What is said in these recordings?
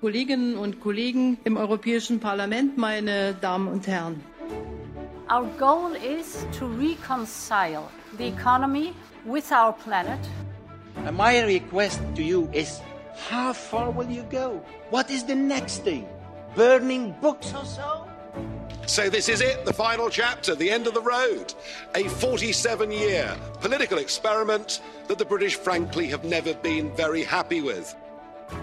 Kolleginnen und Kollegen im Europäischen Parlament, meine Damen und Herren. Our goal is to reconcile the economy with our planet. And my request to you is how far will you go? What is the next thing? Burning books or so? So this is it, the final chapter, the end of the road. A 47-year political experiment that the British frankly have never been very happy with.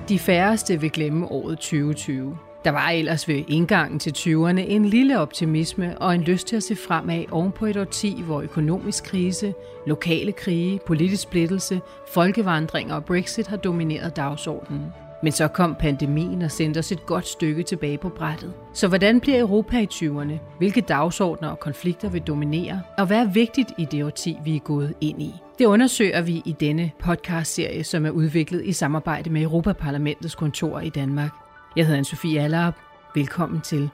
De færreste vil glemme året 2020. Der var ellers ved indgangen til 20'erne en lille optimisme og en lyst til at se fremad oven på et årti, hvor økonomisk krise, lokale krige, politisk splittelse, folkevandringer og Brexit har domineret dagsordenen. Men så kom pandemien og sendte os et godt stykke tilbage på brættet. Så hvordan bliver Europa i 20'erne? Hvilke dagsordner og konflikter vil dominere? Og hvad er vigtigt i det årti, vi er gået ind i? Det undersøger vi i denne podcastserie, som er udviklet i samarbejde med Europaparlamentets kontor i Danmark. Jeg hedder Anne-Sophie Allerup. Velkommen til.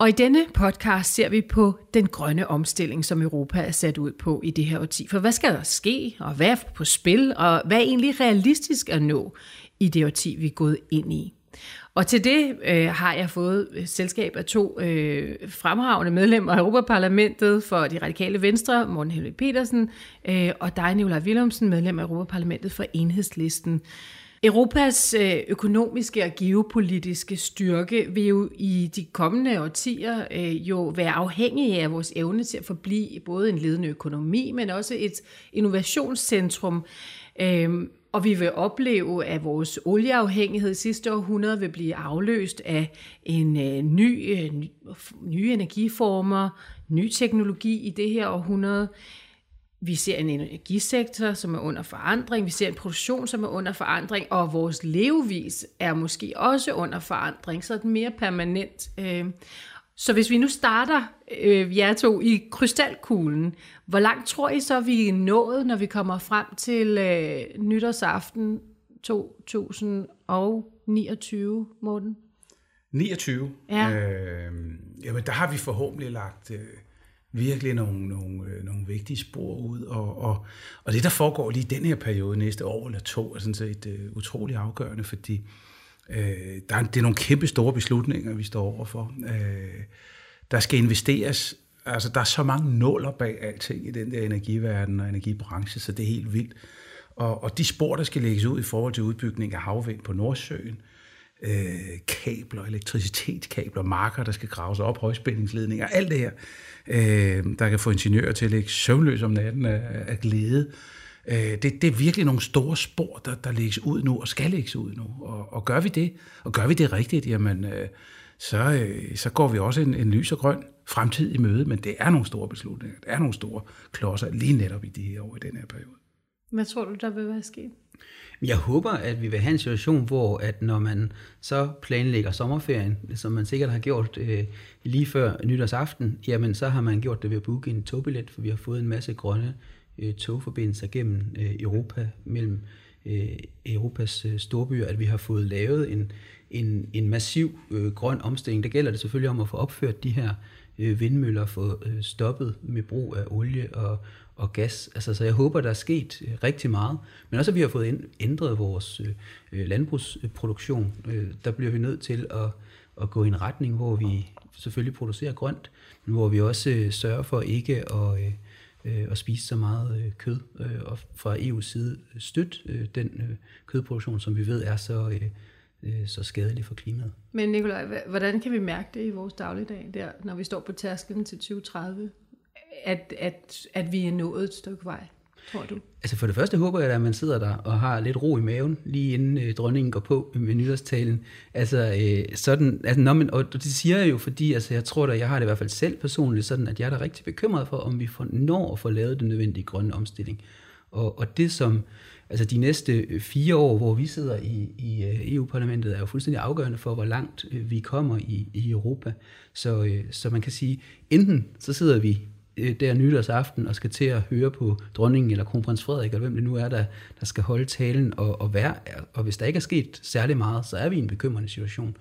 Og i denne podcast ser vi på den grønne omstilling, som Europa er sat ud på i det her årti. For hvad skal der ske, og hvad er på spil, og hvad er egentlig realistisk at nå i det årti, vi er gået ind i? Og til det øh, har jeg fået øh, selskab af to øh, fremragende medlemmer af Europaparlamentet for de radikale venstre, Morten Helvig Petersen, øh, og dig, Nicolaj Willumsen, medlem af Europaparlamentet for Enhedslisten. Europas øh, økonomiske og geopolitiske styrke vil jo i de kommende årtier øh, jo være afhængige af vores evne til at forblive både en ledende økonomi, men også et innovationscentrum. Øhm, og vi vil opleve, at vores olieafhængighed sidste århundrede vil blive afløst af en øh, ny, nye energiformer, ny teknologi i det her århundrede. Vi ser en energisektor, som er under forandring. Vi ser en produktion, som er under forandring. Og vores levevis er måske også under forandring, så er den mere permanent. Så hvis vi nu starter øh, jer to i krystalkuglen, hvor langt tror I så, vi er nået, når vi kommer frem til øh, nytårsaften 2029, Morten? 29? Ja. Øh, jamen, der har vi forhåbentlig lagt... Øh, virkelig nogle, nogle, øh, nogle vigtige spor ud. Og, og, og det, der foregår lige i den her periode næste år eller to, er sådan set uh, utrolig afgørende, fordi uh, der er, det er nogle kæmpe store beslutninger, vi står overfor. Uh, der skal investeres, altså der er så mange nuller bag alting i den der energiverden og energibranche, så det er helt vildt. Og, og de spor, der skal lægges ud i forhold til udbygning af havvind på Nordsøen, øh, kabler, elektricitetskabler, marker, der skal graves op, højspændingsledninger, alt det her, øh, der kan få ingeniører til at ligge søvnløs om natten af, af glæde. Øh, det, det er virkelig nogle store spor, der, der lægges ud nu, og skal lægges ud nu. Og, og gør vi det, og gør vi det rigtigt, jamen, øh, så, øh, så går vi også en, en lys og grøn fremtid i møde, men det er nogle store beslutninger, det er nogle store klodser lige netop i de her år i den her periode. Hvad tror du, der vil være sket? Jeg håber, at vi vil have en situation, hvor at når man så planlægger sommerferien, som man sikkert har gjort øh, lige før nytårsaften, jamen så har man gjort det ved at booke en togbillet, for vi har fået en masse grønne øh, togforbindelser gennem øh, Europa, mellem øh, Europas øh, storbyer, at vi har fået lavet en, en, en massiv øh, grøn omstilling. Der gælder det selvfølgelig om at få opført de her øh, vindmøller, få øh, stoppet med brug af olie og, og gas. Altså, så jeg håber, der er sket øh, rigtig meget. Men også, at vi har fået ændret vores øh, øh, landbrugsproduktion. Øh, der bliver vi nødt til at, at gå i en retning, hvor vi selvfølgelig producerer grønt, men hvor vi også øh, sørger for ikke at, at spise så meget kød, og fra EU's side støtte den kødproduktion, som vi ved er så, så skadelig for klimaet. Men Nikolaj, hvordan kan vi mærke det i vores dagligdag, der, når vi står på tærskelen til 2030? At, at, at vi er nået et stykke vej, tror du? Altså for det første håber jeg, at man sidder der og har lidt ro i maven, lige inden øh, dronningen går på med nytårstalen. Altså øh, sådan, altså, når man, og det siger jeg jo, fordi altså, jeg tror da, jeg har det i hvert fald selv personligt sådan, at jeg er da rigtig bekymret for, om vi får, når at få lavet den nødvendige grønne omstilling. Og, og det som, altså de næste øh, fire år, hvor vi sidder i, i øh, EU-parlamentet, er jo fuldstændig afgørende for, hvor langt øh, vi kommer i, i Europa. Så, så man kan sige, enten så sidder vi Øh, der nytårsaften og skal til at høre på dronningen eller kronprins Frederik, eller hvem det nu er, der, der skal holde talen og, og være. Og hvis der ikke er sket særlig meget, så er vi i en bekymrende situation.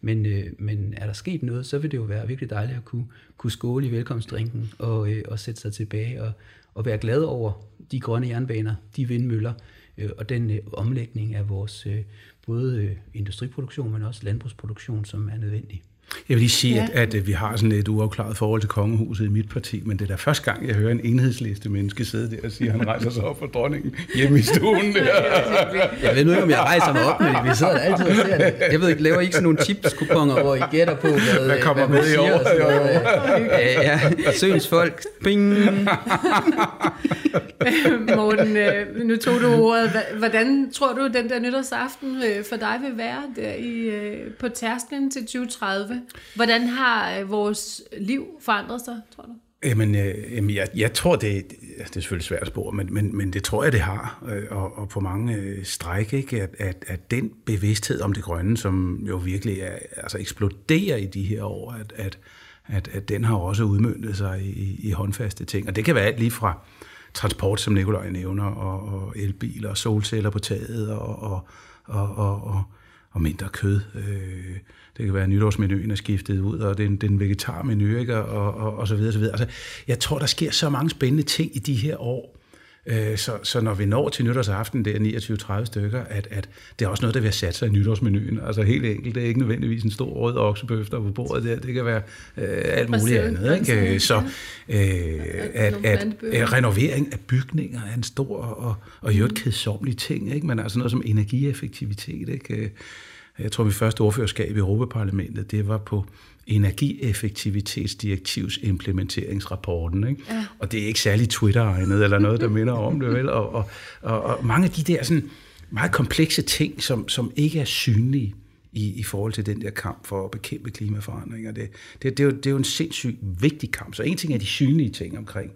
Men, øh, men er der sket noget, så vil det jo være virkelig dejligt at kunne, kunne skåle i velkomstdrinken og, øh, og sætte sig tilbage og, og være glad over de grønne jernbaner, de vindmøller, øh, og den øh, omlægning af vores øh, både øh, industriproduktion, men også landbrugsproduktion, som er nødvendig. Jeg vil lige sige, ja. at, at vi har sådan et uafklaret forhold til kongehuset i mit parti, men det er da første gang, jeg hører en enhedsliste menneske sidde der og sige, at han rejser sig op for dronningen hjemme i stuen. Der. jeg ved nu ikke, om jeg rejser mig op, men vi sidder der altid og ser det. Jeg ved ikke, laver I ikke sådan nogle chips-kuponer, hvor I gætter på, hvad, hvad kommer hvad med i år? Ja, ja, søens folk. Bing! Morten, øh, nu tog du ordet. Hvordan tror du, den der nytårsaften øh, for dig vil være der i, øh, på tærsklen til 2030? Hvordan har øh, vores liv forandret sig, tror du? Jamen, øh, jeg, jeg tror, det, det er selvfølgelig svært at spore, men, men, men det tror jeg, det har, øh, og, og på mange øh, stræk, ikke? At, at, at den bevidsthed om det grønne, som jo virkelig er, altså eksploderer i de her år, at, at, at, at den har også udmyndtet sig i, i håndfaste ting. Og det kan være alt lige fra transport, som Nikolaj nævner, og, og elbiler, og solceller på taget, og, og, og, og, og, og mindre kød. Øh, det kan være, at nytårsmenuen er skiftet ud, og det er en, det er en vegetarmenu, ikke? Og, og, og så videre, så videre. Altså, jeg tror, der sker så mange spændende ting i de her år, Øh, så, så når vi når til nytårsaften, det er 29-30 stykker, at, at det er også noget, der vil sat sig i nytårsmenuen. Altså helt enkelt, det er ikke nødvendigvis en stor rød oksebøf, der på bordet der. Det kan være øh, alt muligt andet. Ikke? Så øh, at, at, at renovering af bygninger er en stor og, og jo et kedsomlig ting. Ikke? Men altså noget som energieffektivitet. Ikke? Jeg tror, mit første ordførerskab i Europaparlamentet, det var på energieffektivitetsdirektivs implementeringsrapporten. Ikke? Ja. Og det er ikke særlig Twitter-egnet eller noget, der minder om det, vel? Og, og, og, og mange af de der sådan, meget komplekse ting, som, som ikke er synlige i, i forhold til den der kamp for at bekæmpe klimaforandringer. Det, det, det, er jo, det er jo en sindssygt vigtig kamp. Så en ting er de synlige ting omkring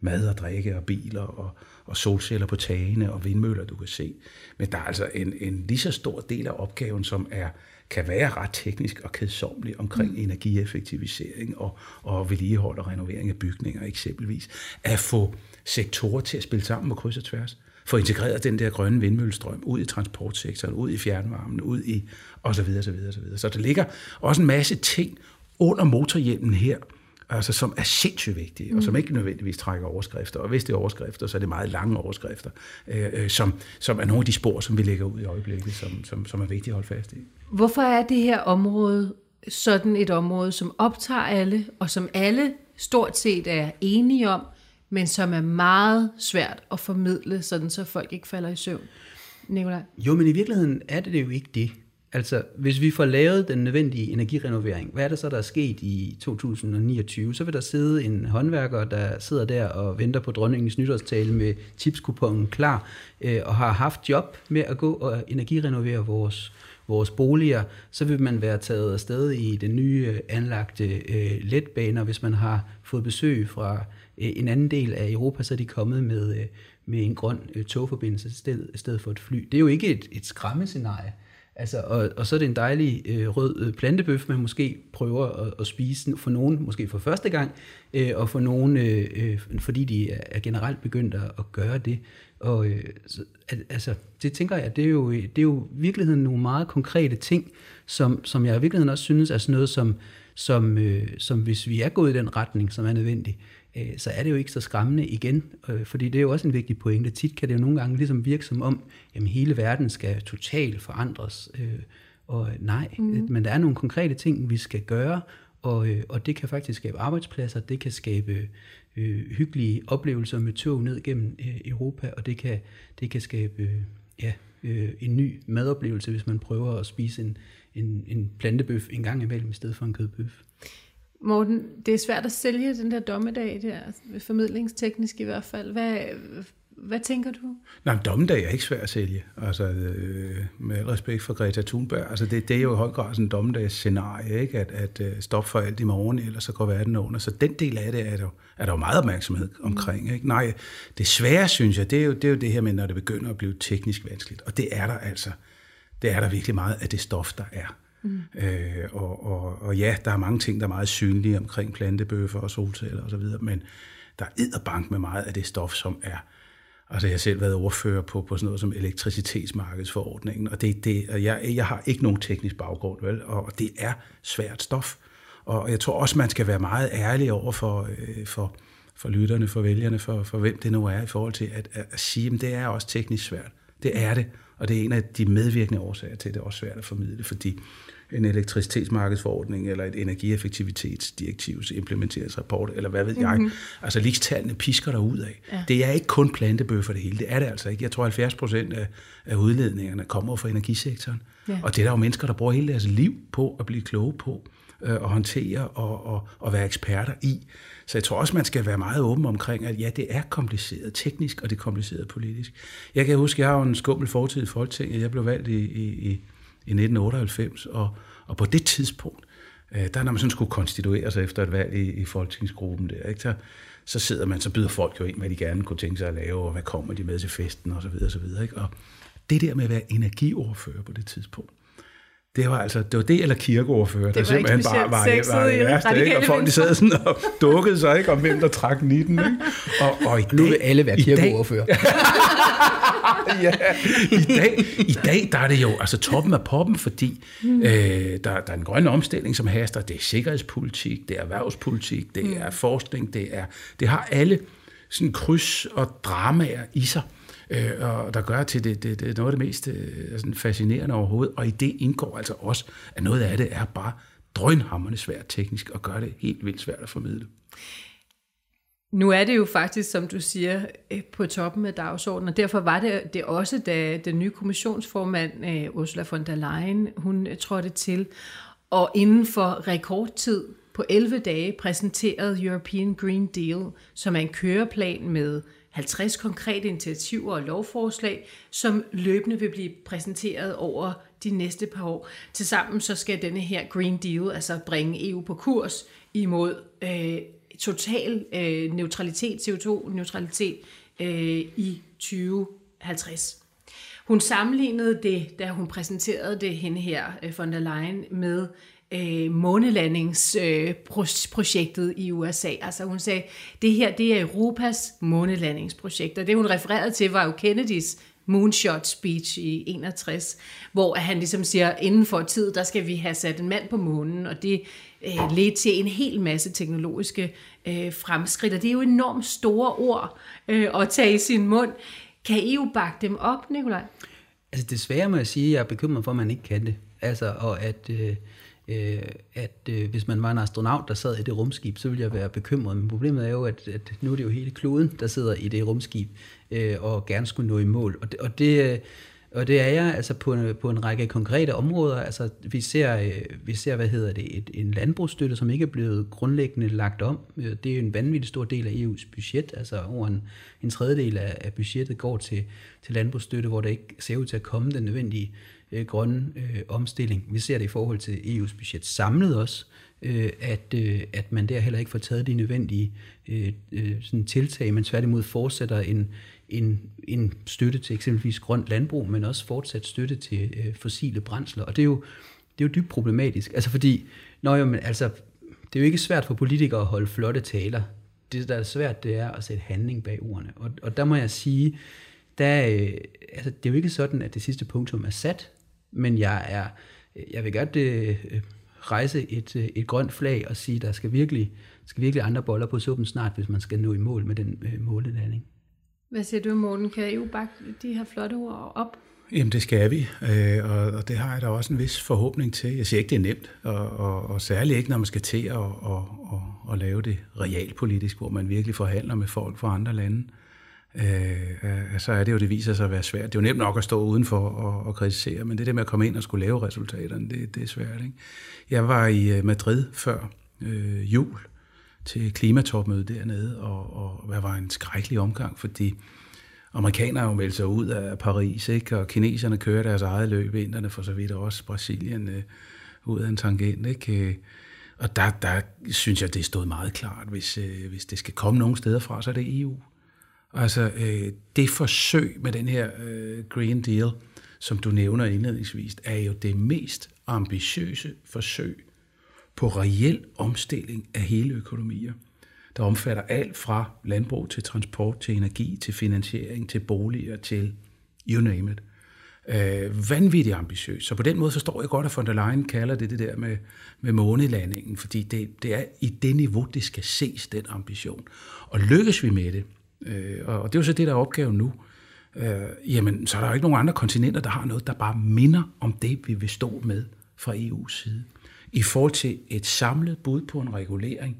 mad og drikke og biler og, og solceller på tagene og vindmøller, du kan se. Men der er altså en, en lige så stor del af opgaven, som er kan være ret teknisk og kedsomlig omkring mm. energieffektivisering og, og vedligehold og renovering af bygninger eksempelvis. At få sektorer til at spille sammen på kryds og tværs. Få integreret den der grønne vindmøllestrøm ud i transportsektoren, ud i fjernvarmen, ud i og så videre, så videre, så videre. Så der ligger også en masse ting under motorhjelmen her, altså, som er sindssygt vigtige, mm. og som ikke nødvendigvis trækker overskrifter. Og hvis det er overskrifter, så er det meget lange overskrifter, øh, øh, som, som er nogle af de spor, som vi lægger ud i øjeblikket, som, som, som er vigtige at holde fast i. Hvorfor er det her område sådan et område, som optager alle, og som alle stort set er enige om, men som er meget svært at formidle, sådan så folk ikke falder i søvn? Nikolaj? Jo, men i virkeligheden er det, det jo ikke det. Altså, hvis vi får lavet den nødvendige energirenovering, hvad er det så, der er sket i 2029? Så vil der sidde en håndværker, der sidder der og venter på dronningens nytårstale med tipskupongen klar, øh, og har haft job med at gå og energirenovere vores, vores boliger. Så vil man være taget afsted i den nye øh, anlagte øh, letbaner. Hvis man har fået besøg fra øh, en anden del af Europa, så er de kommet med, øh, med en grøn øh, togforbindelse i sted, stedet for et fly. Det er jo ikke et, et skræmmescenarie. Altså, og, og så er det en dejlig øh, rød øh, plantebøf, man måske prøver at, at spise for nogen, måske for første gang, øh, og for nogen, øh, øh, fordi de er, er generelt begyndt at, at gøre det. Og øh, så, at, altså, det tænker jeg, det er, jo, øh, det er jo i virkeligheden nogle meget konkrete ting, som, som jeg i virkeligheden også synes er sådan noget, som, som, øh, som hvis vi er gået i den retning, som er nødvendig, øh, så er det jo ikke så skræmmende igen, øh, fordi det er jo også en vigtig pointe. Tit kan det jo nogle gange ligesom virke som om, jamen hele verden skal totalt forandres, øh, og nej, mm. men der er nogle konkrete ting, vi skal gøre, og, øh, og det kan faktisk skabe arbejdspladser, det kan skabe øh, hyggelige oplevelser med tog ned gennem øh, Europa, og det kan, det kan skabe øh, ja, øh, en ny madoplevelse, hvis man prøver at spise en, en, en plantebøf en gang imellem i stedet for en kødbøf. Morten, det er svært at sælge den der dommedag, der, formidlingsteknisk i hvert fald. Hvad, hvad tænker du? Nej, dommedag er ikke svært at sælge. Altså, øh, med al respekt for Greta Thunberg. Altså, det, det er jo i høj grad sådan en dommedagsscenarie, ikke? At, at uh, stoppe for alt i morgen, ellers så går verden under. Så den del af det er der, er der jo meget opmærksomhed omkring. Ikke? Nej, det svære, synes jeg, det er, jo, det er jo det her med, når det begynder at blive teknisk vanskeligt. Og det er der altså. Det er der virkelig meget af det stof, der er. Mm. Øh, og, og, og ja, der er mange ting, der er meget synlige omkring plantebøffer og solceller osv., men der er bank med meget af det stof, som er Altså jeg har selv været ordfører på, på sådan noget som elektricitetsmarkedsforordningen, og, det, det, og jeg, jeg har ikke nogen teknisk baggrund, vel? og det er svært stof. Og jeg tror også, man skal være meget ærlig over for, øh, for, for lytterne, for vælgerne, for, for hvem det nu er, i forhold til at, at, at sige, at det er også teknisk svært. Det er det, og det er en af de medvirkende årsager til, at det er også svært at formidle, fordi en elektricitetsmarkedsforordning eller et energieffektivitetsdirektivs implementeringsrapport, eller hvad ved jeg. Mm-hmm. Altså ligstallene pisker der ud af. Ja. Det er ikke kun plantebøffer det hele, det er det altså ikke. Jeg tror 70 procent af, af udledningerne kommer fra energisektoren. Ja. Og det er der jo mennesker, der bruger hele deres liv på at blive kloge på øh, at håndtere og, og, og være eksperter i. Så jeg tror også, man skal være meget åben omkring, at ja, det er kompliceret teknisk, og det er kompliceret politisk. Jeg kan huske, jeg har jo en skummel fortid i Folketinget. Jeg blev valgt i, i, i i 1998, og, og på det tidspunkt, øh, der når man sådan skulle konstituere sig efter et valg i, i folketingsgruppen der, ikke, så, så sidder man, så byder folk jo ind, hvad de gerne kunne tænke sig at lave, og hvad kommer de med til festen, og så videre, og så videre. Ikke? Og det der med at være energiordfører på det tidspunkt, det var altså, det var det eller kirkeordfører, det der simpelthen bare var, var, var det værste, ikke? og folk de sad sådan og dukkede sig, ikke? og hvem der trak nitten. Ikke? Og, og i dag, nu vil alle være kirkeordfører. ja, i dag, i dag der er det jo altså toppen af poppen, fordi mm. øh, der, der er en grøn omstilling, som haster. Det er sikkerhedspolitik, det er erhvervspolitik, det mm. er forskning, det er det har alle sådan kryds og dramaer i sig, øh, og der gør til det, det, det er noget af det mest øh, sådan fascinerende overhovedet. Og i det indgår altså også, at noget af det er bare drønhammerne svært teknisk, og gør det helt vildt svært at formidle. Nu er det jo faktisk, som du siger, øh, på toppen af dagsordenen, og derfor var det, det også, da den nye kommissionsformand, øh, Ursula von der Leyen, hun øh, trådte til, og inden for rekordtid på 11 dage præsenterede European Green Deal, som er en køreplan med 50 konkrete initiativer og lovforslag, som løbende vil blive præsenteret over de næste par år. Tilsammen så skal denne her Green Deal altså bringe EU på kurs imod øh, total øh, neutralitet, CO2-neutralitet øh, i 2050. Hun sammenlignede det, da hun præsenterede det hende her, øh, von der Leyen, med øh, månelandingsprojektet øh, i USA. Altså hun sagde, det her det er Europas månelandingsprojekt, og det hun refererede til var jo Kennedys moonshot speech i 61, hvor han ligesom siger, inden for tid, der skal vi have sat en mand på månen, og det øh, ledte til en hel masse teknologiske øh, fremskridt, og det er jo enormt store ord øh, at tage i sin mund. Kan I jo bakke dem op, Nikolaj? Altså desværre må jeg sige, at jeg er bekymret for, at man ikke kan det. Altså, og at, øh, øh, at øh, hvis man var en astronaut, der sad i det rumskib, så ville jeg være bekymret. Men problemet er jo, at, at nu er det jo hele kloden, der sidder i det rumskib, øh, og gerne skulle nå i mål. Og det, og det, øh, og det er jeg altså på en, på en række konkrete områder. Altså, vi ser, øh, vi ser hvad hedder det, et, en landbrugsstøtte, som ikke er blevet grundlæggende lagt om. Øh, det er jo en vanvittig stor del af EU's budget. Altså over en, en tredjedel af, af budgettet går til, til landbrugsstøtte, hvor der ikke ser ud til at komme den nødvendige øh, grønne øh, omstilling. Vi ser det i forhold til EU's budget samlet også, øh, at, øh, at man der heller ikke får taget de nødvendige øh, øh, sådan tiltag, men tværtimod fortsætter en, en, en støtte til eksempelvis grønt landbrug, men også fortsat støtte til øh, fossile brændsler. Og det er jo, det er jo dybt problematisk. Altså fordi, når jo, men, altså, det er jo ikke svært for politikere at holde flotte taler. Det, der er svært, det er at sætte handling bag ordene. Og, og der må jeg sige, der, øh, altså, det er jo ikke sådan, at det sidste punktum er sat, men jeg er, jeg vil godt øh, rejse et, øh, et grønt flag og sige, der skal virkelig, skal virkelig andre boller på suppen snart, hvis man skal nå i mål med den øh, målelanding. Hvad siger du, Morten? Kan jo bakke de her flotte ord op? Jamen det skal vi, øh, og det har jeg da også en vis forhåbning til. Jeg siger ikke, det er nemt, og, og, og særligt ikke, når man skal til at og, og, og lave det realpolitisk, hvor man virkelig forhandler med folk fra andre lande. Øh, så er det jo, det viser sig at være svært. Det er jo nemt nok at stå udenfor og, og kritisere, men det der med at komme ind og skulle lave resultaterne, det, det er svært. Ikke? Jeg var i øh, Madrid før øh, jul, til klimatopmødet dernede, og, og hvad var en skrækkelig omgang, fordi amerikanere jo meldte sig ud af Paris, ikke? og kineserne kører deres eget løb, inderne for så vidt også, Brasilien øh, ud af en tangent. Ikke? Øh, og der, der synes jeg, det stod meget klart, hvis, øh, hvis det skal komme nogen steder fra, så er det EU. Altså øh, det forsøg med den her øh, Green Deal, som du nævner indledningsvis, er jo det mest ambitiøse forsøg på reel omstilling af hele økonomier, der omfatter alt fra landbrug til transport, til energi, til finansiering, til boliger, til you name it. Øh, vanvittigt ambitiøst. Så på den måde forstår jeg godt, at von der Leyen kalder det det der med, med månelandingen, fordi det, det er i det niveau, det skal ses, den ambition. Og lykkes vi med det, øh, og det er jo så det, der er opgaven nu, øh, jamen så er der jo ikke nogen andre kontinenter, der har noget, der bare minder om det, vi vil stå med fra EU's side. I forhold til et samlet bud på en regulering,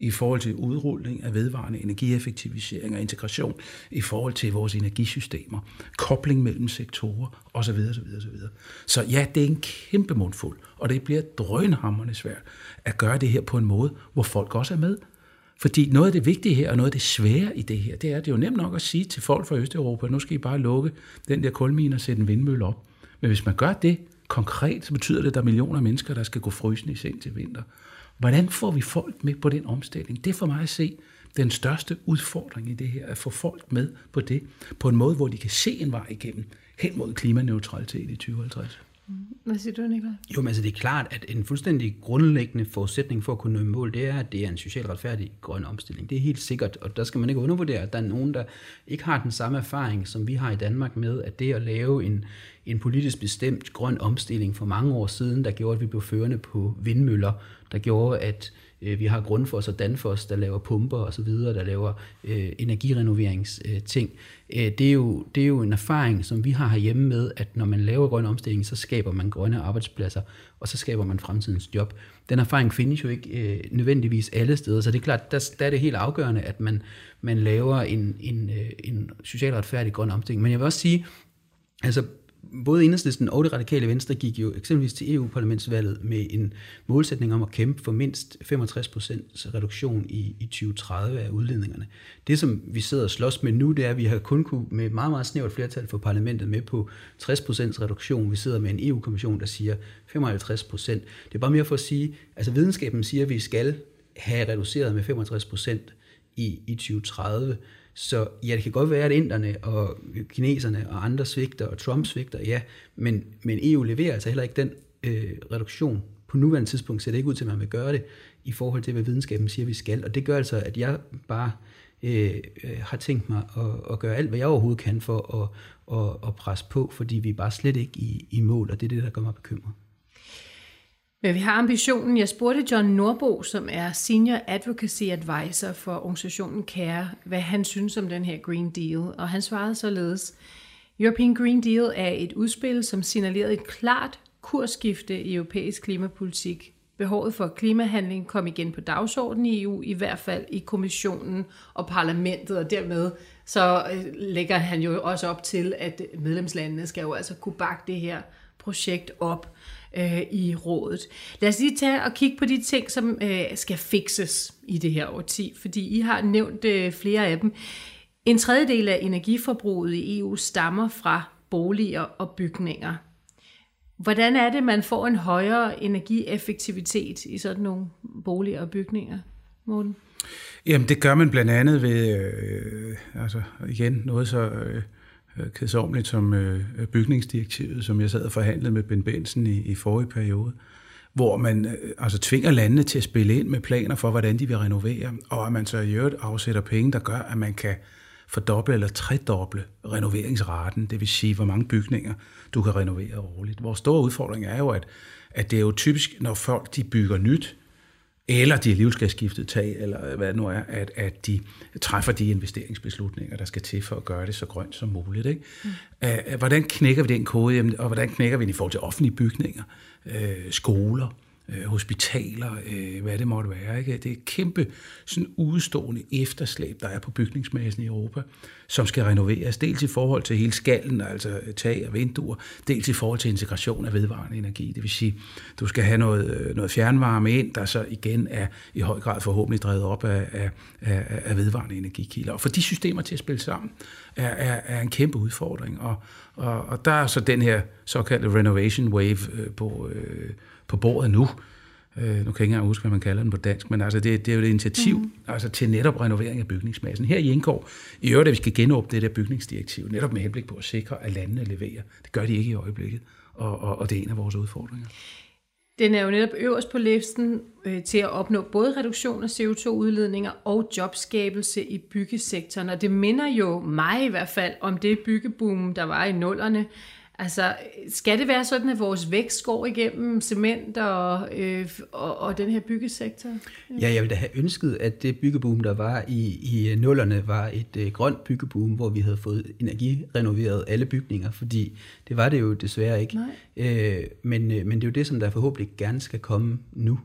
i forhold til udrulning af vedvarende energieffektivisering og integration, i forhold til vores energisystemer, kobling mellem sektorer osv. osv., osv. Så ja, det er en kæmpe mundfuld, og det bliver drønhammerende svært at gøre det her på en måde, hvor folk også er med. Fordi noget af det vigtige her, og noget af det svære i det her, det er, at det er jo nemt nok at sige til folk fra Østeuropa, nu skal I bare lukke den der kulmine og sætte en vindmølle op. Men hvis man gør det konkret, betyder det, at der er millioner af mennesker, der skal gå frysende i seng til vinter. Hvordan får vi folk med på den omstilling? Det er for mig at se den største udfordring i det her, at få folk med på det, på en måde, hvor de kan se en vej igennem hen mod klimaneutralitet i 2050. Hvad siger du, Nicolai? Jo, men altså det er klart, at en fuldstændig grundlæggende forudsætning for at kunne nå mål, det er, at det er en socialt retfærdig grøn omstilling. Det er helt sikkert, og der skal man ikke undervurdere, at der er nogen, der ikke har den samme erfaring, som vi har i Danmark med, at det at lave en, en politisk bestemt grøn omstilling for mange år siden, der gjorde, at vi blev førende på vindmøller, der gjorde, at øh, vi har Grundfos og Danfoss, der laver pumper og så videre, der laver øh, energirenoveringsting. Øh, det, er jo, det er jo en erfaring, som vi har herhjemme med, at når man laver grøn omstilling, så skaber man grønne arbejdspladser, og så skaber man fremtidens job. Den erfaring findes jo ikke øh, nødvendigvis alle steder, så det er klart, der, der er det helt afgørende, at man, man laver en, en, øh, en socialt retfærdig grøn omstilling. Men jeg vil også sige, altså både Enhedslisten og det radikale venstre gik jo eksempelvis til EU-parlamentsvalget med en målsætning om at kæmpe for mindst 65% reduktion i, i 2030 af udledningerne. Det, som vi sidder og slås med nu, det er, at vi har kun kunne med meget, meget snævert flertal for parlamentet med på 60% reduktion. Vi sidder med en EU-kommission, der siger 55%. Det er bare mere for at sige, altså videnskaben siger, at vi skal have reduceret med 65% i, i 2030. Så ja, det kan godt være, at inderne og kineserne og andre svigter, og Trump svigter, ja, men, men EU leverer altså heller ikke den øh, reduktion. På nuværende tidspunkt ser det ikke ud til, at man vil gøre det i forhold til, hvad videnskaben siger, vi skal. Og det gør altså, at jeg bare øh, øh har tænkt mig at, at gøre alt, hvad jeg overhovedet kan for at, at, at presse på, fordi vi er bare slet ikke i, i mål, og det er det, der gør mig bekymret. Men vi har ambitionen. Jeg spurgte John Norbo, som er Senior Advocacy Advisor for organisationen CARE, hvad han synes om den her Green Deal. Og han svarede således, European Green Deal er et udspil, som signalerede et klart kursskifte i europæisk klimapolitik. Behovet for klimahandling kom igen på dagsordenen i EU, i hvert fald i kommissionen og parlamentet, og dermed så øh, lægger han jo også op til, at medlemslandene skal jo altså kunne bakke det her projekt op øh, i rådet. Lad os lige tage og kigge på de ting, som øh, skal fikses i det her årti, fordi I har nævnt øh, flere af dem. En tredjedel af energiforbruget i EU stammer fra boliger og bygninger. Hvordan er det, man får en højere energieffektivitet i sådan nogle boliger og bygninger, Morten? Jamen, det gør man blandt andet ved, øh, altså igen, noget så øh, Øh, kedsomligt som øh, bygningsdirektivet, som jeg sad og forhandlede med Ben Benson i, i forrige periode, hvor man øh, altså tvinger landene til at spille ind med planer for, hvordan de vil renovere, og at man så i øvrigt afsætter penge, der gør, at man kan fordoble eller tredoble renoveringsraten, det vil sige, hvor mange bygninger du kan renovere årligt. Vores store udfordring er jo, at, at det er jo typisk, når folk de bygger nyt, eller de alligevel skal skiftet tag, eller hvad det nu er, at, at de træffer de investeringsbeslutninger, der skal til for at gøre det så grønt som muligt. Ikke? Mm. Hvordan knækker vi den kode, og hvordan knækker vi den i forhold til offentlige bygninger, øh, skoler, øh, hospitaler, øh, hvad det måtte være. Ikke? Det er et kæmpe sådan udstående efterslæb, der er på bygningsmassen i Europa, som skal renoveres, dels i forhold til hele skallen, altså tag og vinduer, dels i forhold til integration af vedvarende energi. Det vil sige, du skal have noget, øh, noget fjernvarme ind, der så igen er i høj grad forhåbentlig drevet op af, af, af, af vedvarende energikilder. Og for de systemer til at spille sammen, er, er, er en kæmpe udfordring. Og, og, og der er så den her såkaldte renovation wave øh, på, øh, på bordet nu. Øh, nu kan jeg ikke engang huske, hvad man kalder den på dansk, men altså det, det er jo et initiativ mm. altså til netop renovering af bygningsmassen. Her i indgår i øvrigt, at vi skal genåbne det der bygningsdirektiv, netop med henblik på at sikre, at landene leverer. Det gør de ikke i øjeblikket, og, og, og det er en af vores udfordringer. Den er jo netop øverst på listen øh, til at opnå både reduktion af CO2-udledninger og jobskabelse i byggesektoren. Og det minder jo mig i hvert fald om det byggeboom, der var i nullerne, Altså, skal det være sådan, at vores vækst går igennem cement og, øh, og, og den her byggesektor? Ja, jeg ville da have ønsket, at det byggeboom, der var i, i nullerne, var et øh, grønt byggeboom, hvor vi havde fået energirenoveret alle bygninger, fordi det var det jo desværre ikke. Øh, men, øh, men det er jo det, som der forhåbentlig gerne skal komme nu.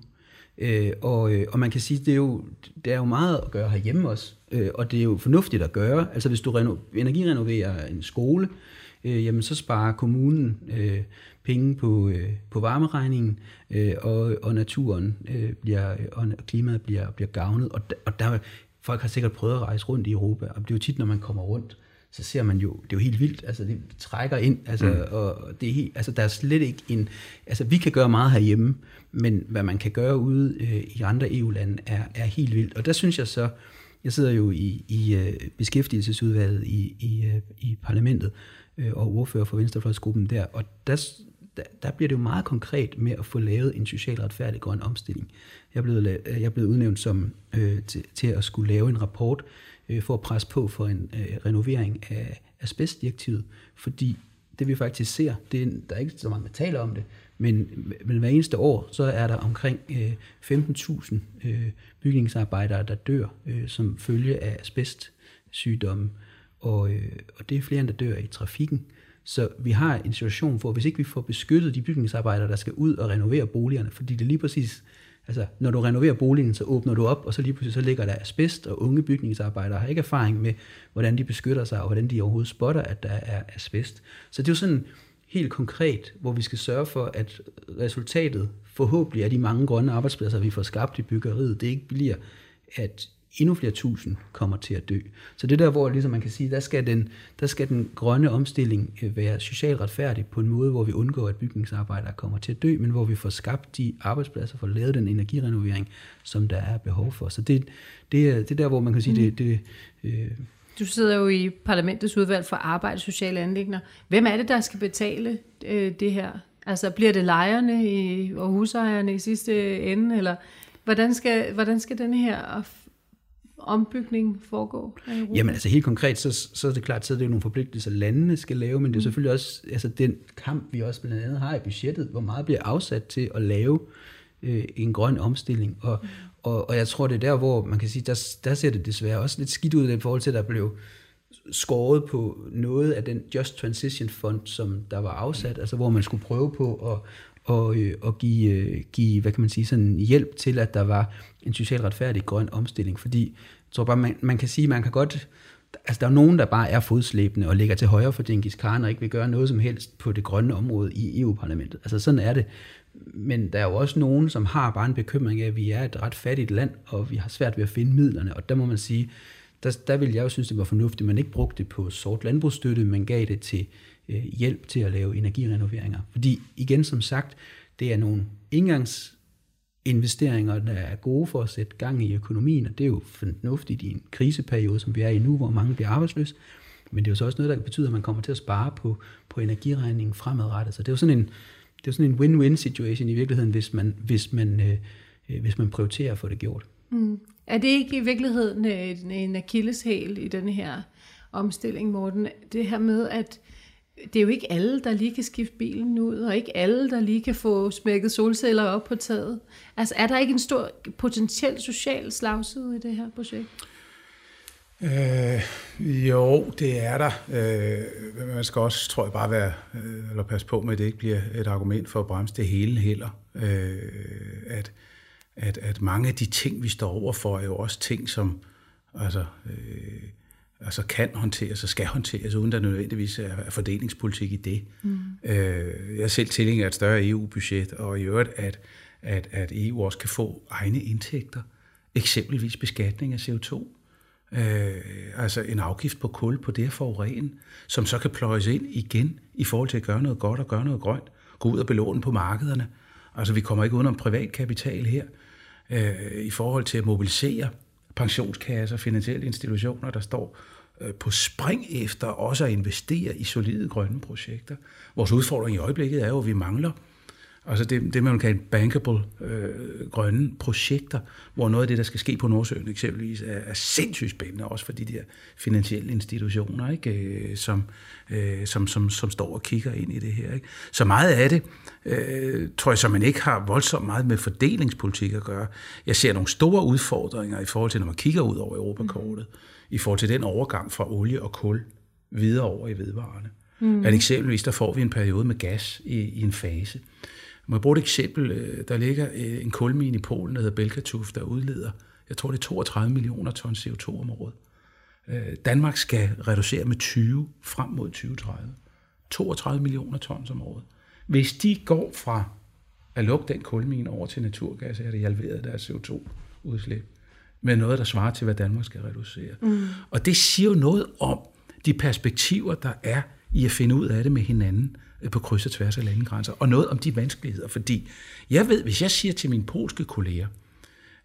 Øh, og, øh, og man kan sige, det er jo, det er jo meget at gøre herhjemme også, øh, og det er jo fornuftigt at gøre. Altså hvis du reno, energirenoverer en skole, øh, jamen så sparer kommunen øh, penge på, øh, på varmeregningen, øh, og, og naturen øh, bliver, og klimaet bliver, bliver gavnet. Og, og der, folk har sikkert prøvet at rejse rundt i Europa, og det er jo tit, når man kommer rundt, så ser man jo, det er jo helt vildt, altså det trækker ind, altså, mm. og det er helt, altså der er slet ikke en, altså vi kan gøre meget herhjemme, men hvad man kan gøre ude øh, i andre EU-lande er, er helt vildt, og der synes jeg så, jeg sidder jo i, i uh, beskæftigelsesudvalget i, i, uh, i parlamentet, øh, og ordfører for Venstrefløjsgruppen der, og der, der, der bliver det jo meget konkret med at få lavet en social retfærdig grøn omstilling. Jeg er blevet, øh, jeg er blevet udnævnt som, øh, til, til at skulle lave en rapport, øh, for at presse på for en øh, renovering af asbestdirektivet, fordi det vi faktisk ser, det er, der er ikke så mange, der taler om det, men, men hver eneste år, så er der omkring øh, 15.000 øh, bygningsarbejdere, der dør øh, som følge af asbestsygdomme, og, øh, og det er flere end der dør i trafikken. Så vi har en situation, hvor hvis ikke vi får beskyttet de bygningsarbejdere, der skal ud og renovere boligerne, fordi det lige præcis Altså, når du renoverer boligen, så åbner du op, og så lige pludselig så ligger der asbest, og unge bygningsarbejdere har ikke erfaring med, hvordan de beskytter sig, og hvordan de overhovedet spotter, at der er asbest. Så det er jo sådan helt konkret, hvor vi skal sørge for, at resultatet forhåbentlig er de mange grønne arbejdspladser, vi får skabt i byggeriet, det ikke bliver, at endnu flere tusind kommer til at dø. Så det der, hvor ligesom man kan sige, der skal, den, der skal den grønne omstilling øh, være socialt retfærdig på en måde, hvor vi undgår, at bygningsarbejdere kommer til at dø, men hvor vi får skabt de arbejdspladser, for lavet den energirenovering, som der er behov for. Så det, det, er, det er der, hvor man kan sige, mm. det, det øh, du sidder jo i parlamentets udvalg for arbejde og sociale anlægner. Hvem er det, der skal betale øh, det her? Altså bliver det lejerne i, og husejerne i sidste ende, eller hvordan skal, hvordan skal den her ombygning foregå? Jamen altså helt konkret, så, så er det klart, så er det jo nogle forpligtelser, landene skal lave, men det er mm. selvfølgelig også altså, den kamp, vi også blandt andet har i budgettet, hvor meget bliver afsat til at lave øh, en grøn omstilling. Og, mm. og, og jeg tror, det er der, hvor man kan sige, der, der ser det desværre også lidt skidt ud i forhold til, at der blev skåret på noget af den Just Transition Fund, som der var afsat, altså hvor man skulle prøve på at, og, øh, og give, øh, give, hvad kan man sige, sådan hjælp til, at der var en socialt retfærdig grøn omstilling. Fordi jeg tror bare, man, man kan sige, man kan godt, altså der er nogen, der bare er fodslæbende og ligger til højre for Genghis Khan og ikke vil gøre noget som helst på det grønne område i EU-parlamentet. Altså sådan er det. Men der er jo også nogen, som har bare en bekymring af, at vi er et ret fattigt land, og vi har svært ved at finde midlerne. Og der må man sige, der, der vil jeg jo synes, det var fornuftigt, at man ikke brugte det på sort landbrugsstøtte, men gav det til øh, hjælp til at lave energirenoveringer. Fordi igen som sagt, det er nogle investeringer, der er gode for at sætte gang i økonomien, og det er jo fornuftigt i en kriseperiode, som vi er i nu, hvor mange bliver arbejdsløse. Men det er jo så også noget, der betyder, at man kommer til at spare på, på energiregningen fremadrettet. Så det er jo sådan en, det er sådan en win-win situation i virkeligheden, hvis man, hvis man, øh, hvis man prioriterer at få det gjort. Mm. Er det ikke i virkeligheden øh, en, en akilleshæl i den her omstilling, Morten? Det her med, at det er jo ikke alle, der lige kan skifte bilen ud, og ikke alle, der lige kan få smækket solceller op på taget. Altså er der ikke en stor potentiel social slagside i det her projekt? Øh, jo, det er der. Øh, man skal også, tror jeg, bare være, øh, eller passe på med, at det ikke bliver et argument for at bremse det hele heller. Øh, at, at, at mange af de ting, vi står overfor, er jo også ting, som altså, øh, altså kan håndteres og skal håndteres, uden der nødvendigvis er fordelingspolitik i det. Mm. Øh, jeg er selv tilhænger af et større EU-budget, og i øvrigt, at, at, at EU også kan få egne indtægter, eksempelvis beskatning af CO2. Øh, altså en afgift på kul på det forurene, som så kan pløjes ind igen i forhold til at gøre noget godt og gøre noget grønt. Gå ud og belåne på markederne. Altså vi kommer ikke om privat kapital her øh, i forhold til at mobilisere pensionskasser, finansielle institutioner, der står øh, på spring efter også at investere i solide grønne projekter. Vores udfordring i øjeblikket er jo, at vi mangler Altså det, det man kan bankable øh, grønne projekter, hvor noget af det, der skal ske på Nordsøen eksempelvis, er, er sindssygt spændende, også for de der finansielle institutioner, ikke? Øh, som, øh, som, som, som står og kigger ind i det her. Ikke? Så meget af det, øh, tror jeg, så man ikke har voldsomt meget med fordelingspolitik at gøre. Jeg ser nogle store udfordringer i forhold til, når man kigger ud over Europakortet, mm. i forhold til den overgang fra olie og kul videre over i vedvarende. Mm. At eksempelvis, der får vi en periode med gas i, i en fase. Må jeg bruge et eksempel? Øh, der ligger øh, en kulmine i Polen, der hedder Belkatuf, der udleder, jeg tror det er 32 millioner ton CO2 om året. Øh, Danmark skal reducere med 20 frem mod 2030. 32 millioner tons om året. Hvis de går fra at lukke den kulmine over til naturgas, er det halveret deres CO2-udslip med noget, der svarer til, hvad Danmark skal reducere. Mm. Og det siger jo noget om de perspektiver, der er i at finde ud af det med hinanden på kryds og tværs af landegrænser, og noget om de vanskeligheder, fordi jeg ved, hvis jeg siger til mine polske kolleger,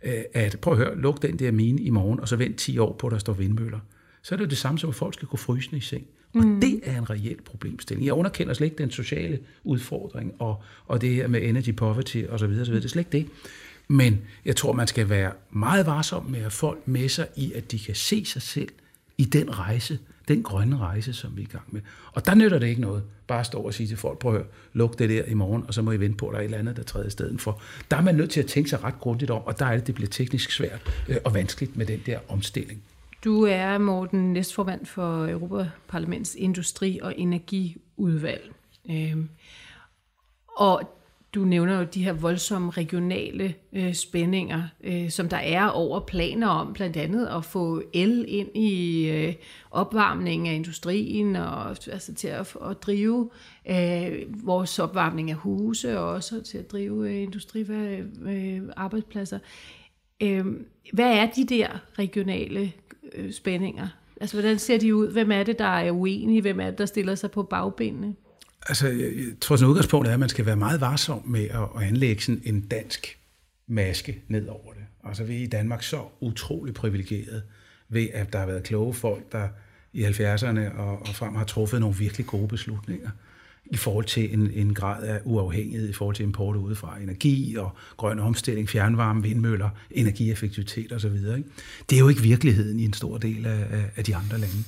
øh, at prøv at høre, luk den der mine i morgen, og så vent 10 år på, at der står vindmøller, så er det jo det samme som, at folk skal gå frysende i seng. Og mm. det er en reel problemstilling. Jeg underkender slet ikke den sociale udfordring, og, og det her med energy poverty osv. osv. Det er slet ikke det. Men jeg tror, man skal være meget varsom med at folk med sig i, at de kan se sig selv i den rejse, den grønne rejse, som vi er i gang med. Og der nytter det ikke noget, bare at stå og sige til folk, prøv at høre, luk det der i morgen, og så må I vente på, at der er et eller andet, der træder i stedet for. Der er man nødt til at tænke sig ret grundigt om, og der er det, det bliver teknisk svært øh, og vanskeligt med den der omstilling. Du er, Morten, næstformand for Europaparlaments Industri- og Energiudvalg. Øhm, og du nævner jo de her voldsomme regionale øh, spændinger, øh, som der er over planer om blandt andet at få el ind i øh, opvarmningen af industrien og altså til at, at drive øh, vores opvarmning af huse og også til at drive øh, industriarbejdspladser. Øh, hvad er de der regionale øh, spændinger? Altså, hvordan ser de ud? Hvem er det, der er uenige? Hvem er det, der stiller sig på bagbenene? Altså, jeg tror, sådan udgangspunkt er, at man skal være meget varsom med at, at anlægge sådan en dansk maske ned over det. Altså, vi er i Danmark så utrolig privilegeret ved, at der har været kloge folk, der i 70'erne og, og frem har truffet nogle virkelig gode beslutninger i forhold til en, en grad af uafhængighed i forhold til import udefra energi og grøn omstilling, fjernvarme, vindmøller, energieffektivitet osv. Det er jo ikke virkeligheden i en stor del af, af de andre lande